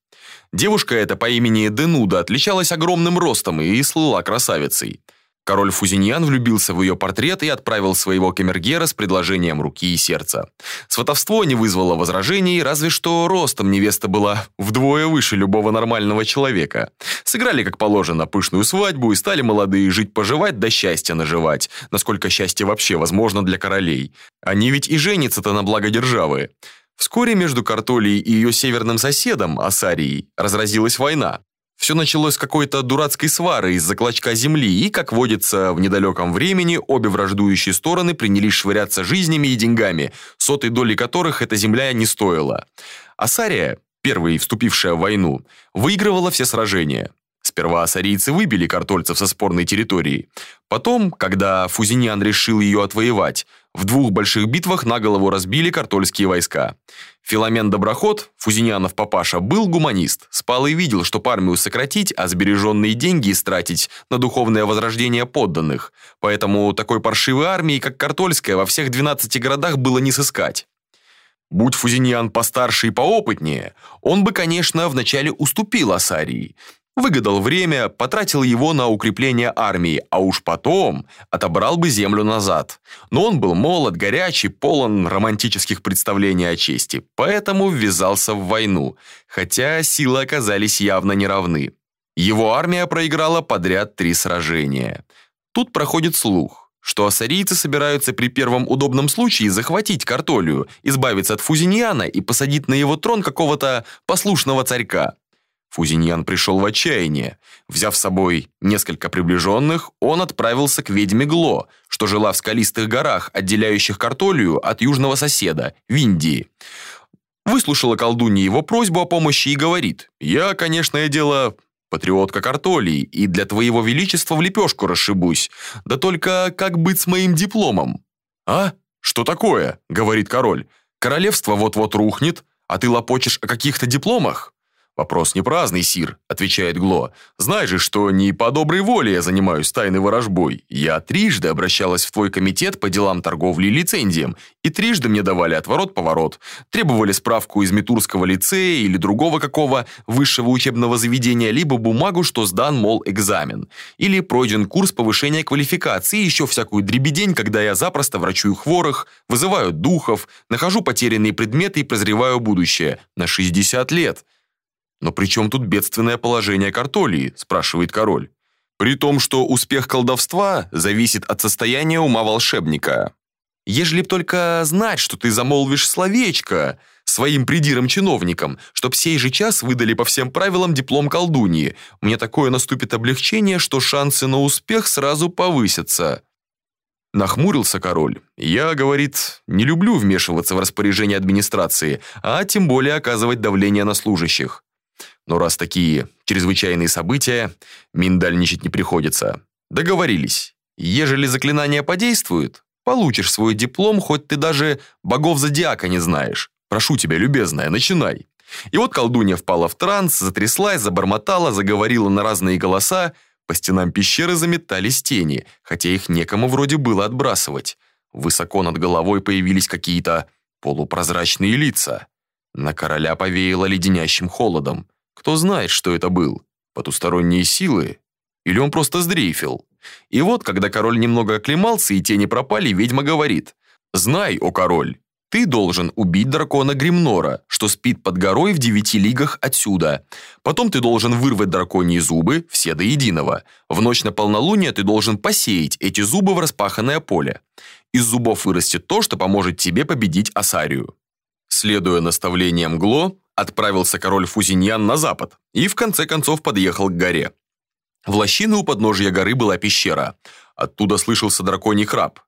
Девушка эта по имени Денуда отличалась огромным ростом и слыла красавицей. Король Фузиньян влюбился в ее портрет и отправил своего камергера с предложением руки и сердца. Сватовство не вызвало возражений, разве что ростом невеста была вдвое выше любого нормального человека. Сыграли, как положено, пышную свадьбу и стали молодые жить-поживать да счастье наживать, насколько счастье вообще возможно для королей. Они ведь и женятся-то на благо державы. Вскоре между Картолией и ее северным соседом, Асарией, разразилась война. Все началось с какой-то дурацкой свары из-за клочка земли, и, как водится, в недалеком времени обе враждующие стороны принялись швыряться жизнями и деньгами, сотой доли которых эта земля не стоила. Асария, первая вступившая в войну, выигрывала все сражения. Сперва ассарийцы выбили картольцев со спорной территории. Потом, когда Фузиниан решил ее отвоевать, в двух больших битвах на голову разбили картольские войска. Филомен Доброход, Фузинянов папаша, был гуманист, спал и видел, что армию сократить, а сбереженные деньги истратить на духовное возрождение подданных. Поэтому такой паршивой армии, как картольская, во всех 12 городах было не сыскать. Будь Фузиньян постарше и поопытнее, он бы, конечно, вначале уступил Асарии, Выгадал время, потратил его на укрепление армии, а уж потом отобрал бы землю назад. Но он был молод, горячий, полон романтических представлений о чести, поэтому ввязался в войну, хотя силы оказались явно неравны. Его армия проиграла подряд три сражения. Тут проходит слух, что ассарийцы собираются при первом удобном случае захватить Картолию, избавиться от Фузиньяна и посадить на его трон какого-то послушного царька. Фузиньян пришел в отчаяние. Взяв с собой несколько приближенных, он отправился к ведьме Гло, что жила в скалистых горах, отделяющих Картолию от южного соседа, Виндии. Выслушала колдунья его просьбу о помощи и говорит, «Я, конечно, дело патриотка Картолии, и для твоего величества в лепешку расшибусь. Да только как быть с моим дипломом?» «А? Что такое?» — говорит король. «Королевство вот-вот рухнет, а ты лопочешь о каких-то дипломах?» «Вопрос не праздный, сир», — отвечает Гло. «Знай же, что не по доброй воле я занимаюсь тайной ворожбой. Я трижды обращалась в твой комитет по делам торговли и лицензиям, и трижды мне давали отворот-поворот. Требовали справку из Митурского лицея или другого какого высшего учебного заведения, либо бумагу, что сдан, мол, экзамен. Или пройден курс повышения квалификации, и еще всякую дребедень, когда я запросто врачую хворых, вызываю духов, нахожу потерянные предметы и прозреваю будущее. На 60 лет». «Но при чем тут бедственное положение Картолии?» – спрашивает король. «При том, что успех колдовства зависит от состояния ума волшебника. Ежели б только знать, что ты замолвишь словечко своим придиром-чиновникам, чтоб сей же час выдали по всем правилам диплом колдуньи, мне такое наступит облегчение, что шансы на успех сразу повысятся». Нахмурился король. «Я, — говорит, — не люблю вмешиваться в распоряжение администрации, а тем более оказывать давление на служащих. Но раз такие чрезвычайные события, миндальничать не приходится. Договорились. Ежели заклинание подействует, получишь свой диплом, хоть ты даже богов зодиака не знаешь. Прошу тебя, любезная, начинай. И вот колдунья впала в транс, затряслась, забормотала, заговорила на разные голоса, по стенам пещеры заметались тени, хотя их некому вроде было отбрасывать. Высоко над головой появились какие-то полупрозрачные лица. На короля повеяло леденящим холодом. Кто знает, что это был? Потусторонние силы? Или он просто сдрейфил? И вот, когда король немного оклемался и тени пропали, ведьма говорит, «Знай, о король, ты должен убить дракона Гримнора, что спит под горой в девяти лигах отсюда. Потом ты должен вырвать драконьи зубы, все до единого. В ночь на полнолуние ты должен посеять эти зубы в распаханное поле. Из зубов вырастет то, что поможет тебе победить Асарию». Следуя наставлениям Гло, отправился король Фузиньян на запад и в конце концов подъехал к горе. В лощине у подножия горы была пещера. Оттуда слышался драконий храп.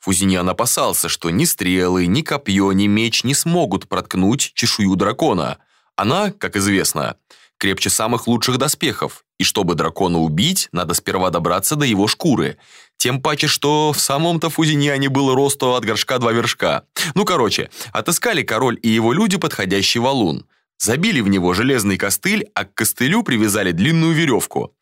Фузиньян опасался, что ни стрелы, ни копье, ни меч не смогут проткнуть чешую дракона. Она, как известно, крепче самых лучших доспехов, и чтобы дракона убить, надо сперва добраться до его шкуры. Тем паче, что в самом-то Фузиньяне было росту от горшка два вершка. Ну, короче, отыскали король и его люди подходящий валун. Забили в него железный костыль, а к костылю привязали длинную веревку.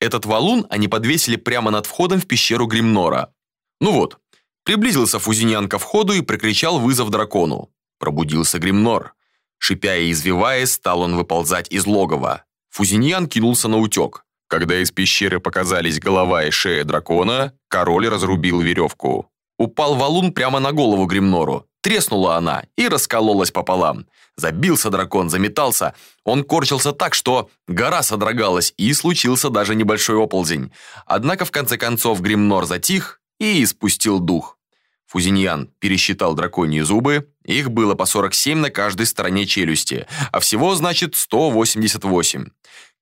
Этот валун они подвесили прямо над входом в пещеру Гримнора. Ну вот, приблизился Фузиньян ко входу и прокричал вызов дракону. Пробудился Гримнор. Шипя и извиваясь, стал он выползать из логова. Фузиньян кинулся на утек. Когда из пещеры показались голова и шея дракона, король разрубил веревку. Упал валун прямо на голову Гримнору. Треснула она и раскололась пополам. Забился дракон, заметался. Он корчился так, что гора содрогалась, и случился даже небольшой оползень. Однако в конце концов Гримнор затих и испустил дух. Фузиньян пересчитал драконьи зубы, их было по 47 на каждой стороне челюсти, а всего, значит, 188.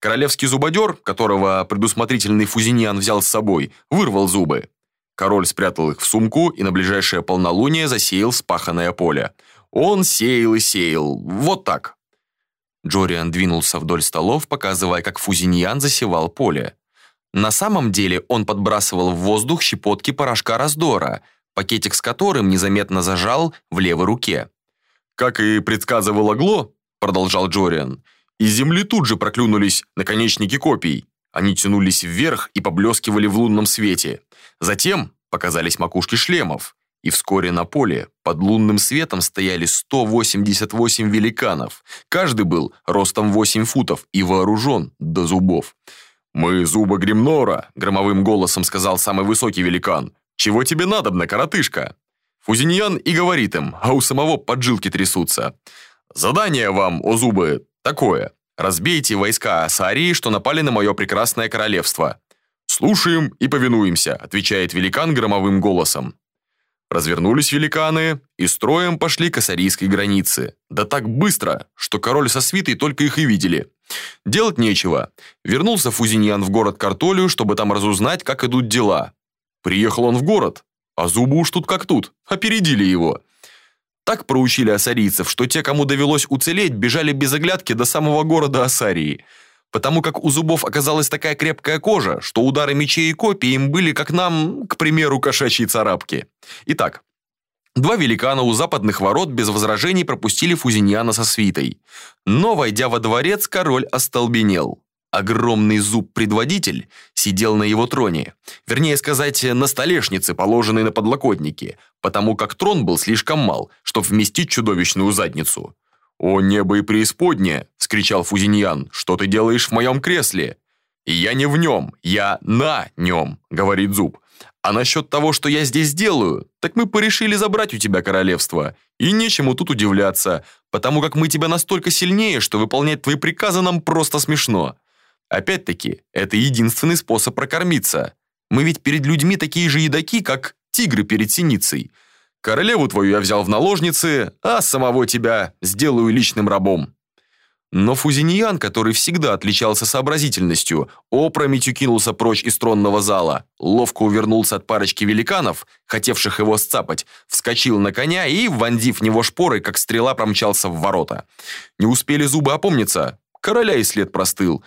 Королевский зубодер, которого предусмотрительный Фузиньян взял с собой, вырвал зубы. Король спрятал их в сумку и на ближайшее полнолуние засеял спаханное поле. Он сеял и сеял. Вот так. Джориан двинулся вдоль столов, показывая, как Фузиньян засевал поле. На самом деле он подбрасывал в воздух щепотки порошка раздора, пакетик с которым незаметно зажал в левой руке. «Как и предсказывал Гло», — продолжал Джориан, «из земли тут же проклюнулись наконечники копий. Они тянулись вверх и поблескивали в лунном свете. Затем показались макушки шлемов, и вскоре на поле под лунным светом стояли 188 великанов. Каждый был ростом 8 футов и вооружен до зубов. «Мы зубы Гримнора», — громовым голосом сказал самый высокий великан. «Чего тебе надобно, коротышка?» Фузиньян и говорит им, а у самого поджилки трясутся. «Задание вам, о зубы, такое. Разбейте войска Асарии, что напали на мое прекрасное королевство». «Слушаем и повинуемся», — отвечает великан громовым голосом. Развернулись великаны и строем пошли к ассарийской границе. Да так быстро, что король со свитой только их и видели. Делать нечего. Вернулся Фузиньян в город Картолию, чтобы там разузнать, как идут дела. Приехал он в город, а зубы уж тут как тут, опередили его. Так проучили ассарийцев, что те, кому довелось уцелеть, бежали без оглядки до самого города Ассарии. Потому как у зубов оказалась такая крепкая кожа, что удары мечей и копий им были, как нам, к примеру, кошачьи царапки. Итак, Два великана у западных ворот без возражений пропустили Фузиньяна со свитой. Но, войдя во дворец, король остолбенел. Огромный зуб-предводитель сидел на его троне. Вернее сказать, на столешнице, положенной на подлокотники, потому как трон был слишком мал, чтобы вместить чудовищную задницу. «О небо и преисподнее!» – вскричал Фузиньян. «Что ты делаешь в моем кресле?» «Я не в нем, я на нем», – говорит зуб. А насчет того, что я здесь делаю, так мы порешили забрать у тебя королевство. И нечему тут удивляться, потому как мы тебя настолько сильнее, что выполнять твои приказы нам просто смешно. Опять-таки, это единственный способ прокормиться. Мы ведь перед людьми такие же едоки, как тигры перед синицей. Королеву твою я взял в наложницы, а самого тебя сделаю личным рабом. Но Фузиньян, который всегда отличался сообразительностью, опрометью кинулся прочь из тронного зала, ловко увернулся от парочки великанов, хотевших его сцапать, вскочил на коня и, вонзив него шпоры, как стрела промчался в ворота. Не успели зубы опомниться, короля и след простыл.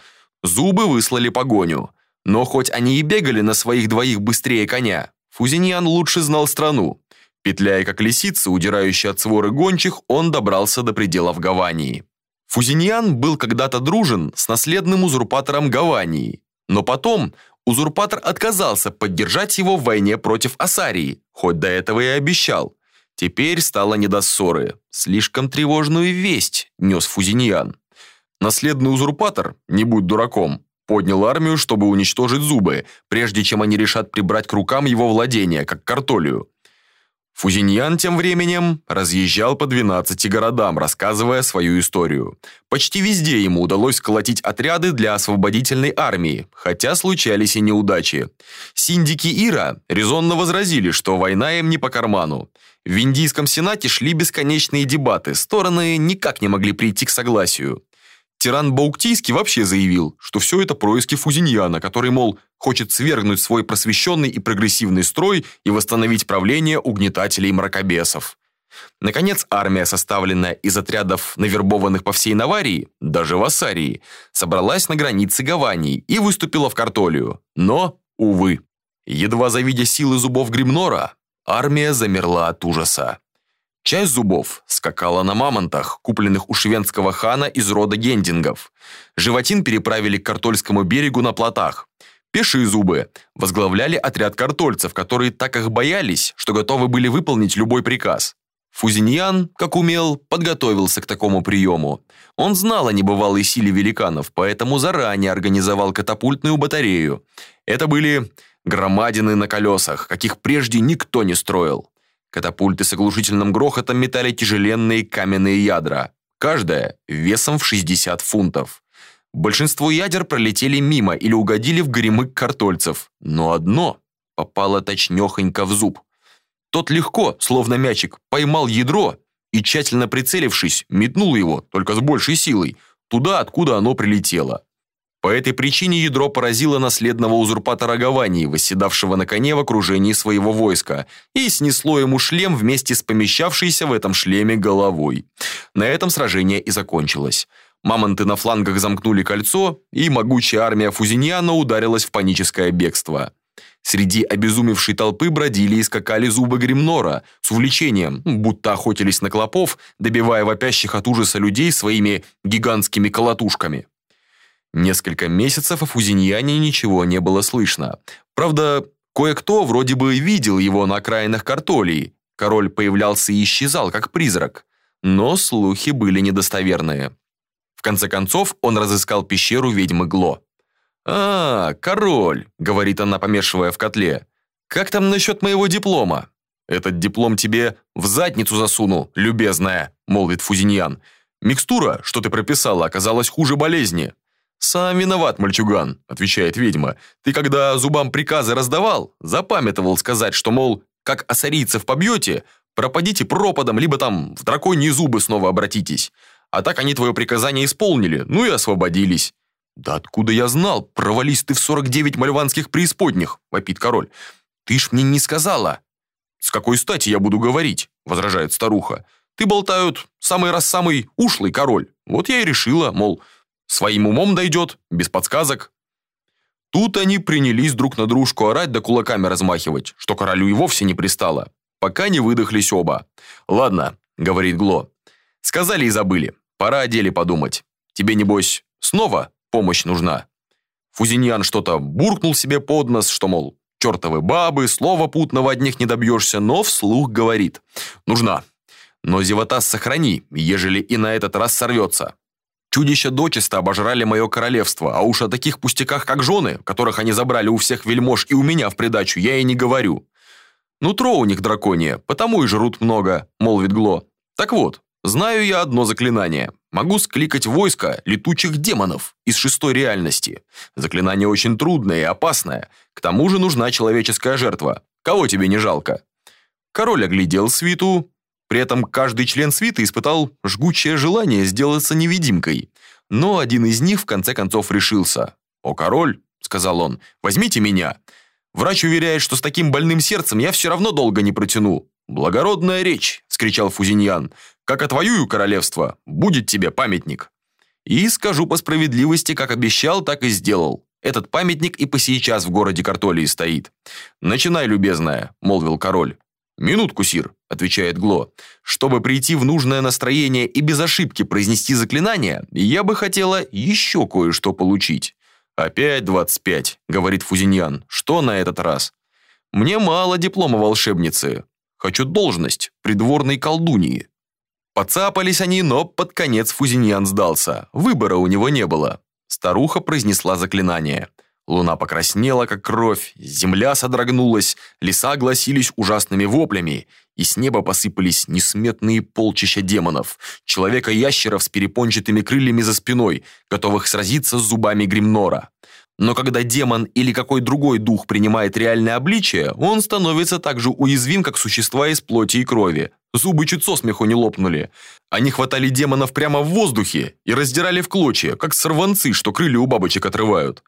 Зубы выслали погоню. Но хоть они и бегали на своих двоих быстрее коня, Фузиньян лучше знал страну. Петляя как лисица, удирающая от своры гончих, он добрался до пределов Гавании. Фузиньян был когда-то дружен с наследным узурпатором Гавании, но потом узурпатор отказался поддержать его в войне против Асарии, хоть до этого и обещал. Теперь стало не до ссоры. Слишком тревожную весть нес Фузиньян. Наследный узурпатор, не будь дураком, поднял армию, чтобы уничтожить зубы, прежде чем они решат прибрать к рукам его владения, как картолию. Фузиньян тем временем разъезжал по 12 городам, рассказывая свою историю. Почти везде ему удалось сколотить отряды для освободительной армии, хотя случались и неудачи. Синдики Ира резонно возразили, что война им не по карману. В Индийском сенате шли бесконечные дебаты, стороны никак не могли прийти к согласию. Тиран Бауктийский вообще заявил, что все это происки Фузиньяна, который, мол, хочет свергнуть свой просвещенный и прогрессивный строй и восстановить правление угнетателей мракобесов. Наконец, армия, составленная из отрядов, навербованных по всей Наварии, даже в Ассарии, собралась на границе Гавании и выступила в Картолию. Но, увы, едва завидя силы зубов Гримнора, армия замерла от ужаса. Часть зубов скакала на мамонтах, купленных у шведского хана из рода гендингов. Животин переправили к Картольскому берегу на плотах. Пешие зубы возглавляли отряд картольцев, которые так их боялись, что готовы были выполнить любой приказ. Фузиньян, как умел, подготовился к такому приему. Он знал о небывалой силе великанов, поэтому заранее организовал катапультную батарею. Это были громадины на колесах, каких прежде никто не строил. Катапульты с оглушительным грохотом метали тяжеленные каменные ядра, каждая весом в 60 фунтов. Большинство ядер пролетели мимо или угодили в горемык картольцев, но одно попало точнёхонько в зуб. Тот легко, словно мячик, поймал ядро и, тщательно прицелившись, метнул его, только с большей силой, туда, откуда оно прилетело. По этой причине ядро поразило наследного узурпатора Гавании, восседавшего на коне в окружении своего войска, и снесло ему шлем вместе с помещавшейся в этом шлеме головой. На этом сражение и закончилось. Мамонты на флангах замкнули кольцо, и могучая армия Фузиньяна ударилась в паническое бегство. Среди обезумевшей толпы бродили и скакали зубы Гримнора с увлечением, будто охотились на клопов, добивая вопящих от ужаса людей своими гигантскими колотушками. Несколько месяцев о Фузиньяне ничего не было слышно. Правда, кое-кто вроде бы видел его на окраинах Картолии. Король появлялся и исчезал, как призрак. Но слухи были недостоверные. В конце концов, он разыскал пещеру ведьмы Гло. «А, король», — говорит она, помешивая в котле. «Как там насчет моего диплома?» «Этот диплом тебе в задницу засуну, любезная», — молвит Фузиньян. «Микстура, что ты прописала, оказалась хуже болезни». «Сам виноват, мальчуган», — отвечает ведьма. «Ты когда зубам приказы раздавал, запамятовал сказать, что, мол, как осарийцев побьете, пропадите пропадом, либо там в драконьи зубы снова обратитесь. А так они твое приказание исполнили, ну и освободились». «Да откуда я знал? Провались ты в 49 мальванских преисподних», — вопит король. «Ты ж мне не сказала». «С какой стати я буду говорить?» — возражает старуха. «Ты, болтают, самый раз самый ушлый король. Вот я и решила, мол, своим умом дойдет, без подсказок». Тут они принялись друг на дружку орать да кулаками размахивать, что королю и вовсе не пристало, пока не выдохлись оба. «Ладно», — говорит Гло, — «сказали и забыли. Пора о деле подумать. Тебе, небось, снова помощь нужна?» Фузиньян что-то буркнул себе под нос, что, мол, чертовы бабы, слова путного от них не добьешься, но вслух говорит. «Нужна. Но зевотас сохрани, ежели и на этот раз сорвется. Чудища дочисто обожрали мое королевство, а уж о таких пустяках, как жены, которых они забрали у всех вельмож и у меня в придачу, я и не говорю. Нутро у них драконье, потому и жрут много, молвит Гло. Так вот, знаю я одно заклинание. Могу скликать войско летучих демонов из шестой реальности. Заклинание очень трудное и опасное. К тому же нужна человеческая жертва. Кого тебе не жалко? Король оглядел свиту, при этом каждый член свиты испытал жгучее желание сделаться невидимкой. Но один из них в конце концов решился. «О, король», — сказал он, — «возьмите меня. Врач уверяет, что с таким больным сердцем я все равно долго не протяну». «Благородная речь», — скричал Фузиньян. «Как отвоюю королевство, будет тебе памятник». И скажу по справедливости, как обещал, так и сделал. Этот памятник и по сейчас в городе Картолии стоит. «Начинай, любезная», — молвил король. «Минутку, сир», — отвечает Гло. «Чтобы прийти в нужное настроение и без ошибки произнести заклинание, я бы хотела еще кое-что получить». «Опять двадцать пять», — говорит Фузиньян. «Что на этот раз?» «Мне мало диплома волшебницы. Хочу должность придворной колдуньи». Поцапались они, но под конец Фузиньян сдался. Выбора у него не было. Старуха произнесла заклинание. Луна покраснела, как кровь, земля содрогнулась, леса огласились ужасными воплями, и с неба посыпались несметные полчища демонов, человека-ящеров с перепончатыми крыльями за спиной, готовых сразиться с зубами Гримнора. Но когда демон или какой другой дух принимает реальное обличие, он становится так же уязвим, как существа из плоти и крови. Зубы чуть со смеху не лопнули. Они хватали демонов прямо в воздухе и раздирали в клочья, как сорванцы, что крылья у бабочек отрывают.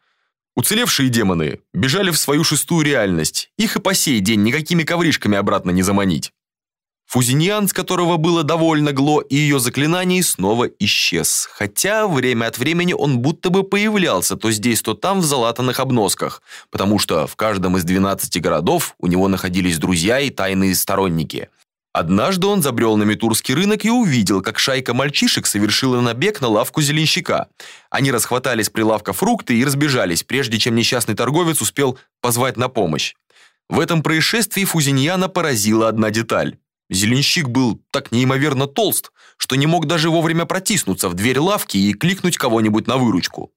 Уцелевшие демоны бежали в свою шестую реальность. Их и по сей день никакими ковришками обратно не заманить. Фузиньян, с которого было довольно Гло и ее заклинаний, снова исчез. Хотя время от времени он будто бы появлялся то здесь, то там в залатанных обносках, потому что в каждом из 12 городов у него находились друзья и тайные сторонники. Однажды он забрел на Митурский рынок и увидел, как шайка мальчишек совершила набег на лавку зеленщика. Они расхватали с прилавка фрукты и разбежались, прежде чем несчастный торговец успел позвать на помощь. В этом происшествии Фузиньяна поразила одна деталь. Зеленщик был так неимоверно толст, что не мог даже вовремя протиснуться в дверь лавки и кликнуть кого-нибудь на выручку.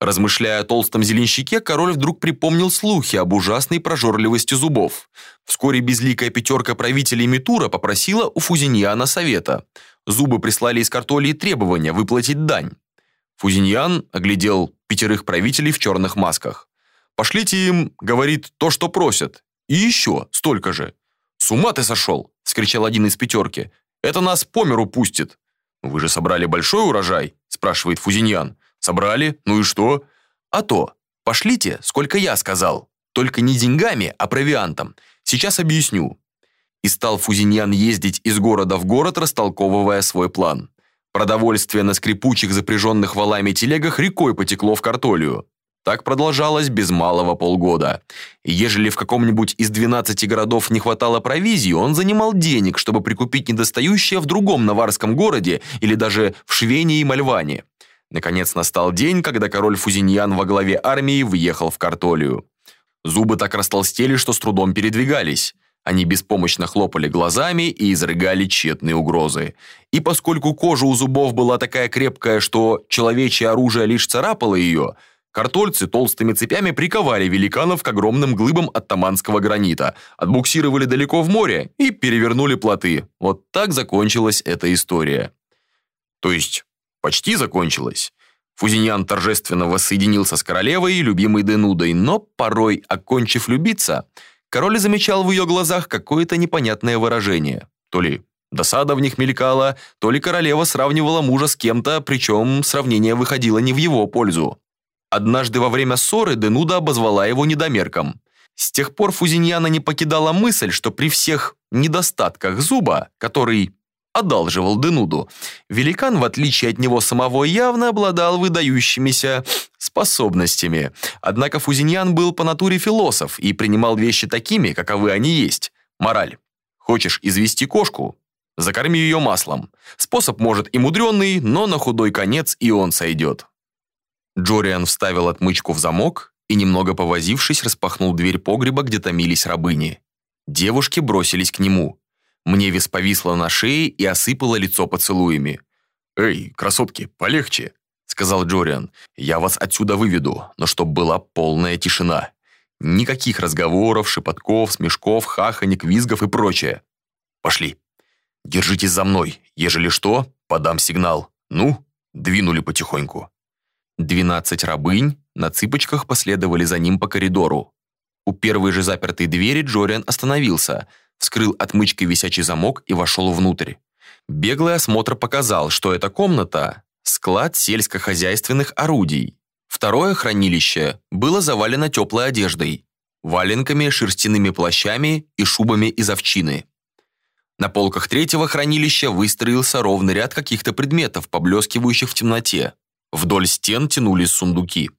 Размышляя о толстом зеленщике, король вдруг припомнил слухи об ужасной прожорливости зубов. Вскоре безликая пятерка правителей Митура попросила у Фузиньяна совета. Зубы прислали из картолии требования выплатить дань. Фузиньян оглядел пятерых правителей в черных масках. «Пошлите им, — говорит, — то, что просят. И еще столько же». «С ума ты сошел!» — скричал один из пятерки. «Это нас по миру пустит». «Вы же собрали большой урожай?» — спрашивает Фузиньян. Собрали, ну и что? А то, пошлите, сколько я сказал. Только не деньгами, а провиантом. Сейчас объясню. И стал Фузиньян ездить из города в город, растолковывая свой план. Продовольствие на скрипучих, запряженных валами телегах рекой потекло в картолию. Так продолжалось без малого полгода. Ежели в каком-нибудь из 12 городов не хватало провизии, он занимал денег, чтобы прикупить недостающее в другом наварском городе или даже в Швене и Мальване. Наконец настал день, когда король Фузиньян во главе армии въехал в Картолию. Зубы так растолстели, что с трудом передвигались. Они беспомощно хлопали глазами и изрыгали тщетные угрозы. И поскольку кожа у зубов была такая крепкая, что человечье оружие лишь царапало ее, картольцы толстыми цепями приковали великанов к огромным глыбам оттаманского гранита, отбуксировали далеко в море и перевернули плоты. Вот так закончилась эта история. То есть почти закончилась. Фузиньян торжественно воссоединился с королевой и любимой Денудой, но порой, окончив любиться, король замечал в ее глазах какое-то непонятное выражение. То ли Досада в них мелькала, то ли королева сравнивала мужа с кем-то, причем сравнение выходило не в его пользу. Однажды во время ссоры Денуда обозвала его недомерком. С тех пор Фузиньяна не покидала мысль, что при всех недостатках зуба, который одалживал Денуду, великан, в отличие от него самого, явно обладал выдающимися способностями. Однако Фузиньян был по натуре философ и принимал вещи такими, каковы они есть. Мораль. Хочешь извести кошку? Закорми ее маслом. Способ может и мудренный, но на худой конец и он сойдет. Джориан вставил отмычку в замок и, немного повозившись, распахнул дверь погреба, где томились рабыни. Девушки бросились к нему. Мневис повисла на шее и осыпала лицо поцелуями. «Эй, красотки, полегче», — сказал Джориан. «Я вас отсюда выведу, но чтоб была полная тишина. Никаких разговоров, шепотков, смешков, хаханек, визгов и прочее. Пошли. Держитесь за мной. Ежели что, подам сигнал. Ну, двинули потихоньку». Двенадцать рабынь на цыпочках последовали за ним по коридору. У первой же запертой двери Джориан остановился, вскрыл отмычкой висячий замок и вошел внутрь. Беглый осмотр показал, что эта комната – склад сельскохозяйственных орудий. Второе хранилище было завалено теплой одеждой, валенками, шерстяными плащами и шубами из овчины. На полках третьего хранилища выстроился ровный ряд каких-то предметов, поблескивающих в темноте. Вдоль стен тянулись сундуки.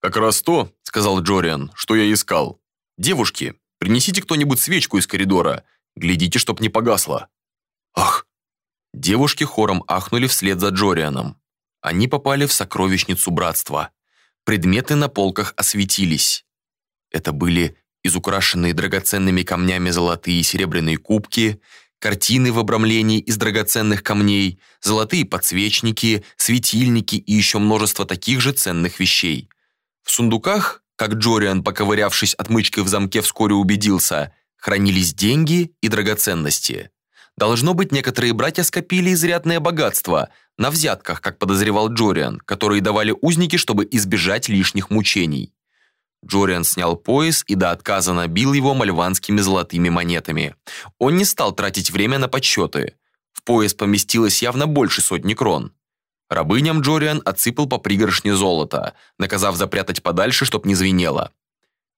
«Как раз то», — сказал Джориан, — «что я искал. Девушки, принесите кто-нибудь свечку из коридора. Глядите, чтоб не погасло». «Ах!» Девушки хором ахнули вслед за Джорианом. Они попали в сокровищницу братства. Предметы на полках осветились. Это были изукрашенные драгоценными камнями золотые и серебряные кубки, картины в обрамлении из драгоценных камней, золотые подсвечники, светильники и еще множество таких же ценных вещей. В сундуках, как Джориан, поковырявшись отмычкой в замке, вскоре убедился, хранились деньги и драгоценности. Должно быть, некоторые братья скопили изрядное богатство на взятках, как подозревал Джориан, которые давали узники, чтобы избежать лишних мучений. Джориан снял пояс и до отказа набил его мальванскими золотыми монетами. Он не стал тратить время на подсчеты. В пояс поместилось явно больше сотни крон. Рабыням Джориан отсыпал по пригоршне золота, наказав запрятать подальше, чтоб не звенело.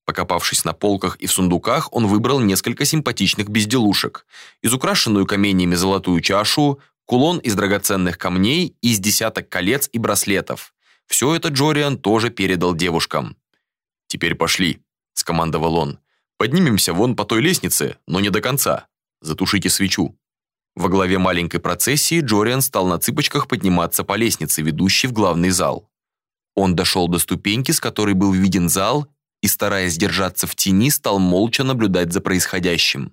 Покопавшись на полках и в сундуках, он выбрал несколько симпатичных безделушек. Изукрашенную каменьями золотую чашу, кулон из драгоценных камней и из десяток колец и браслетов. Все это Джориан тоже передал девушкам. «Теперь пошли», — скомандовал он. «Поднимемся вон по той лестнице, но не до конца. Затушите свечу». Во главе маленькой процессии Джориан стал на цыпочках подниматься по лестнице, ведущей в главный зал. Он дошел до ступеньки, с которой был виден зал, и, стараясь держаться в тени, стал молча наблюдать за происходящим.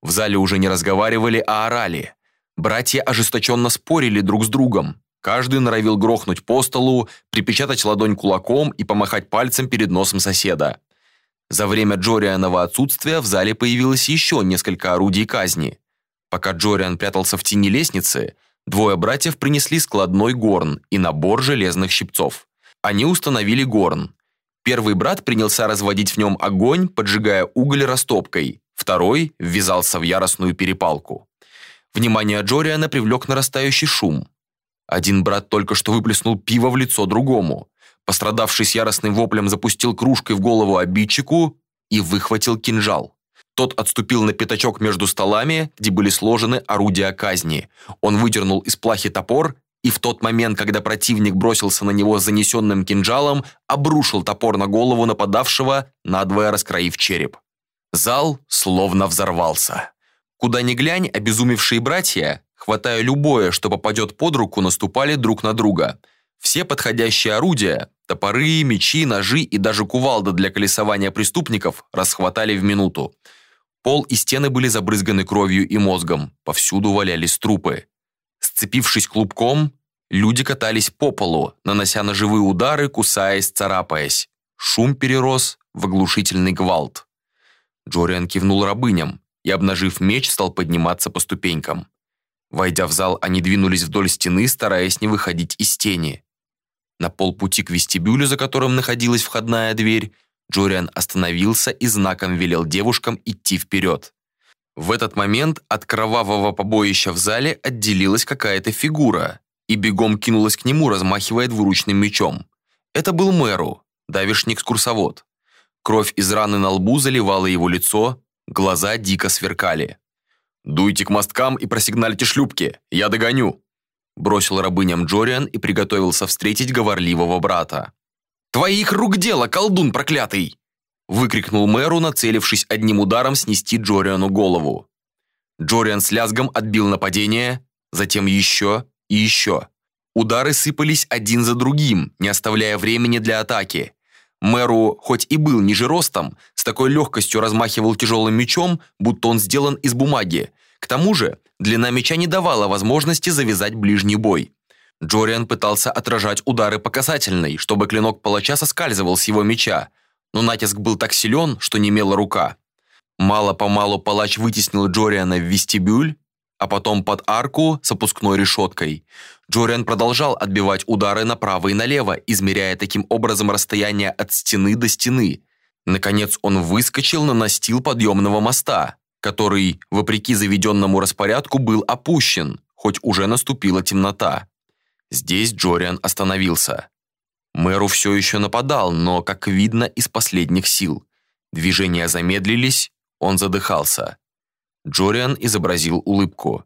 В зале уже не разговаривали, а орали. Братья ожесточенно спорили друг с другом. Каждый норовил грохнуть по столу, припечатать ладонь кулаком и помахать пальцем перед носом соседа. За время Джорианова отсутствия в зале появилось еще несколько орудий казни. Пока Джориан прятался в тени лестницы, двое братьев принесли складной горн и набор железных щипцов. Они установили горн. Первый брат принялся разводить в нем огонь, поджигая уголь растопкой. Второй ввязался в яростную перепалку. Внимание Джориана привлек нарастающий шум. Один брат только что выплеснул пиво в лицо другому. Пострадавший с яростным воплем запустил кружкой в голову обидчику и выхватил кинжал. Тот отступил на пятачок между столами, где были сложены орудия казни. Он выдернул из плахи топор и в тот момент, когда противник бросился на него занесенным кинжалом, обрушил топор на голову нападавшего, надвое раскроив череп. Зал словно взорвался. Куда ни глянь, обезумевшие братья хватая любое, что попадет под руку, наступали друг на друга. Все подходящие орудия, топоры, мечи, ножи и даже кувалда для колесования преступников расхватали в минуту. Пол и стены были забрызганы кровью и мозгом, повсюду валялись трупы. Сцепившись клубком, люди катались по полу, нанося ножевые удары, кусаясь, царапаясь. Шум перерос в оглушительный гвалт. Джориан кивнул рабыням и, обнажив меч, стал подниматься по ступенькам. Войдя в зал, они двинулись вдоль стены, стараясь не выходить из тени. На полпути к вестибюлю, за которым находилась входная дверь, Джориан остановился и знаком велел девушкам идти вперед. В этот момент от кровавого побоища в зале отделилась какая-то фигура и бегом кинулась к нему, размахивая двуручным мечом. Это был Мэру, давишник-экскурсовод. Кровь из раны на лбу заливала его лицо, глаза дико сверкали. «Дуйте к мосткам и просигнальте шлюпки, я догоню!» Бросил рабыням Джориан и приготовился встретить говорливого брата. «Твоих рук дело, колдун проклятый!» выкрикнул мэру, нацелившись одним ударом снести Джориану голову. Джориан с лязгом отбил нападение, затем еще и еще. Удары сыпались один за другим, не оставляя времени для атаки. Мэру, хоть и был ниже ростом, с такой легкостью размахивал тяжелым мечом, будто он сделан из бумаги. К тому же, длина меча не давала возможности завязать ближний бой. Джориан пытался отражать удары по касательной, чтобы клинок палача соскальзывал с его меча, но натиск был так силен, что немела рука. Мало-помалу палач вытеснил Джориана в вестибюль, а потом под арку с опускной решеткой. Джориан продолжал отбивать удары направо и налево, измеряя таким образом расстояние от стены до стены. Наконец он выскочил на настил подъемного моста, который, вопреки заведенному распорядку, был опущен, хоть уже наступила темнота. Здесь Джориан остановился. Мэру все еще нападал, но, как видно, из последних сил. Движения замедлились, он задыхался. Джориан изобразил улыбку.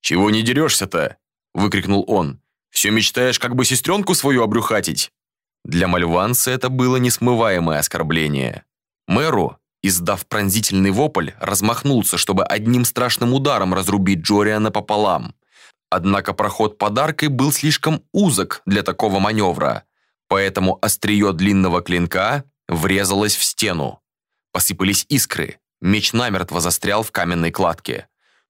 «Чего не дерешься-то?» – выкрикнул он. «Все мечтаешь как бы сестренку свою обрюхатить?» Для мальванца это было несмываемое оскорбление. Мэру, издав пронзительный вопль, размахнулся, чтобы одним страшным ударом разрубить Джориана пополам. Однако проход под аркой был слишком узок для такого маневра, поэтому острие длинного клинка врезалось в стену. Посыпались искры, меч намертво застрял в каменной кладке.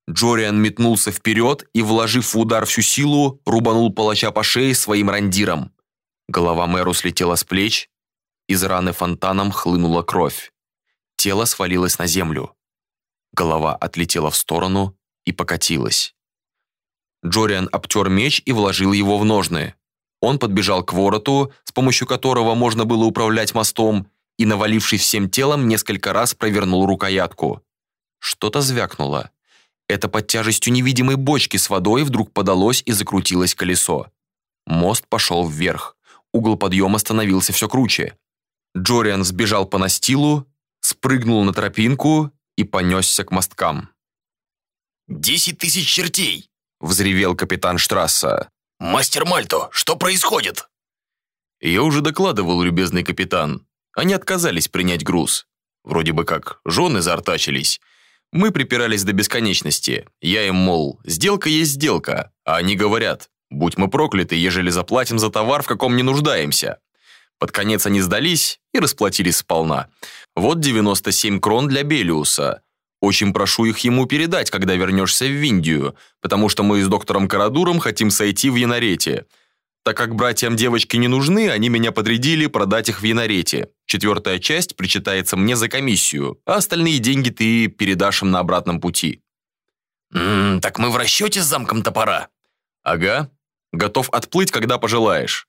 Джориан метнулся вперед и, вложив в удар всю силу, рубанул палача по шее своим рандиром. Голова Мэру слетела с плеч, из раны фонтаном хлынула кровь. Тело свалилось на землю. Голова отлетела в сторону и покатилась. Джориан обтер меч и вложил его в ножны. Он подбежал к вороту, с помощью которого можно было управлять мостом, и, навалившись всем телом, несколько раз провернул рукоятку. Что-то звякнуло. Это под тяжестью невидимой бочки с водой вдруг подалось и закрутилось колесо. Мост пошел вверх. Угол подъема становился все круче. Джориан сбежал по настилу, спрыгнул на тропинку и понесся к мосткам. «Десять тысяч чертей!» — взревел капитан Штрасса. «Мастер Мальто, что происходит?» «Я уже докладывал, любезный капитан. Они отказались принять груз. Вроде бы как жены заортачились. Мы припирались до бесконечности. Я им, мол, сделка есть сделка. А они говорят, будь мы прокляты, ежели заплатим за товар, в каком не нуждаемся. Под конец они сдались и расплатились сполна. Вот 97 крон для Белиуса. Очень прошу их ему передать, когда вернешься в Индию, потому что мы с доктором Карадуром хотим сойти в Янарете. Так как братьям девочки не нужны, они меня подрядили продать их в Янарете. Четвертая часть причитается мне за комиссию, а остальные деньги ты передашь им на обратном пути». «Ммм, так мы в расчете с замком топора?» «Ага. Готов отплыть, когда пожелаешь».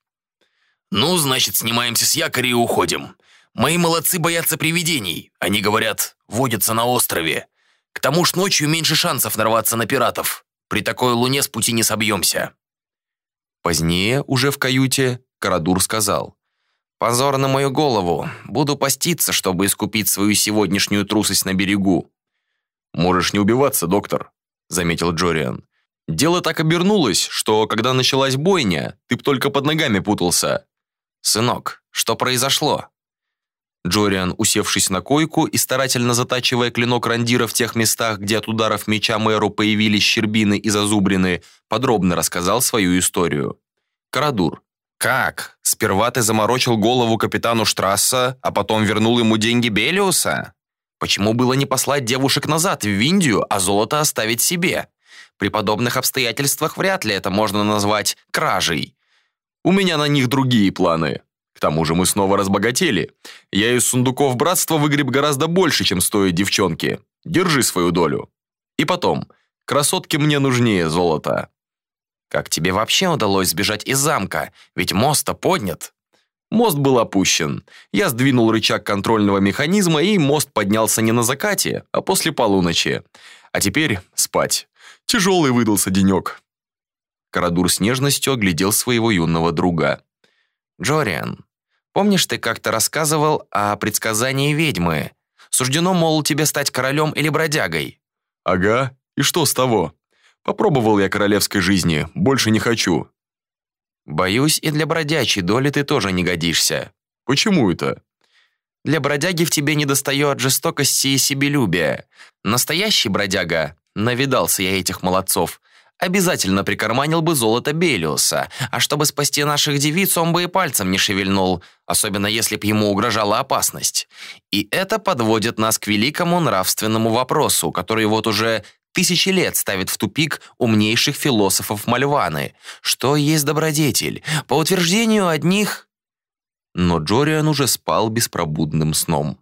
«Ну, значит, снимаемся с якоря и уходим. Мои молодцы боятся привидений. Они говорят, водятся на острове. К тому ж ночью меньше шансов нарваться на пиратов. При такой луне с пути не собьемся». Позднее, уже в каюте, Карадур сказал. «Позор на мою голову. Буду поститься, чтобы искупить свою сегодняшнюю трусость на берегу». «Можешь не убиваться, доктор», — заметил Джориан. «Дело так обернулось, что, когда началась бойня, ты б только под ногами путался». «Сынок, что произошло?» Джориан, усевшись на койку и старательно затачивая клинок рандира в тех местах, где от ударов меча мэру появились щербины и зазубрины, подробно рассказал свою историю. Карадур. «Как? Сперва ты заморочил голову капитану Штрасса, а потом вернул ему деньги Белиуса? Почему было не послать девушек назад в Индию, а золото оставить себе? При подобных обстоятельствах вряд ли это можно назвать кражей». «У меня на них другие планы», тому же мы снова разбогатели. Я из сундуков братства выгреб гораздо больше, чем стоят девчонки. Держи свою долю. И потом, красотки мне нужнее золота. Как тебе вообще удалось сбежать из замка? Ведь мост-то поднят. Мост был опущен. Я сдвинул рычаг контрольного механизма, и мост поднялся не на закате, а после полуночи. А теперь спать. Тяжелый выдался денек. Карадур с нежностью оглядел своего юного друга. «Джориан, помнишь, ты как-то рассказывал о предсказании ведьмы? Суждено, мол, тебе стать королем или бродягой?» «Ага, и что с того? Попробовал я королевской жизни, больше не хочу». «Боюсь, и для бродячей доли ты тоже не годишься». «Почему это?» «Для бродяги в тебе недостает жестокости и себелюбия. Настоящий бродяга, навидался я этих молодцов, обязательно прикарманил бы золото Белиуса, а чтобы спасти наших девиц, он бы и пальцем не шевельнул, особенно если б ему угрожала опасность. И это подводит нас к великому нравственному вопросу, который вот уже тысячи лет ставит в тупик умнейших философов Мальваны. Что есть добродетель? По утверждению одних... Но Джориан уже спал беспробудным сном.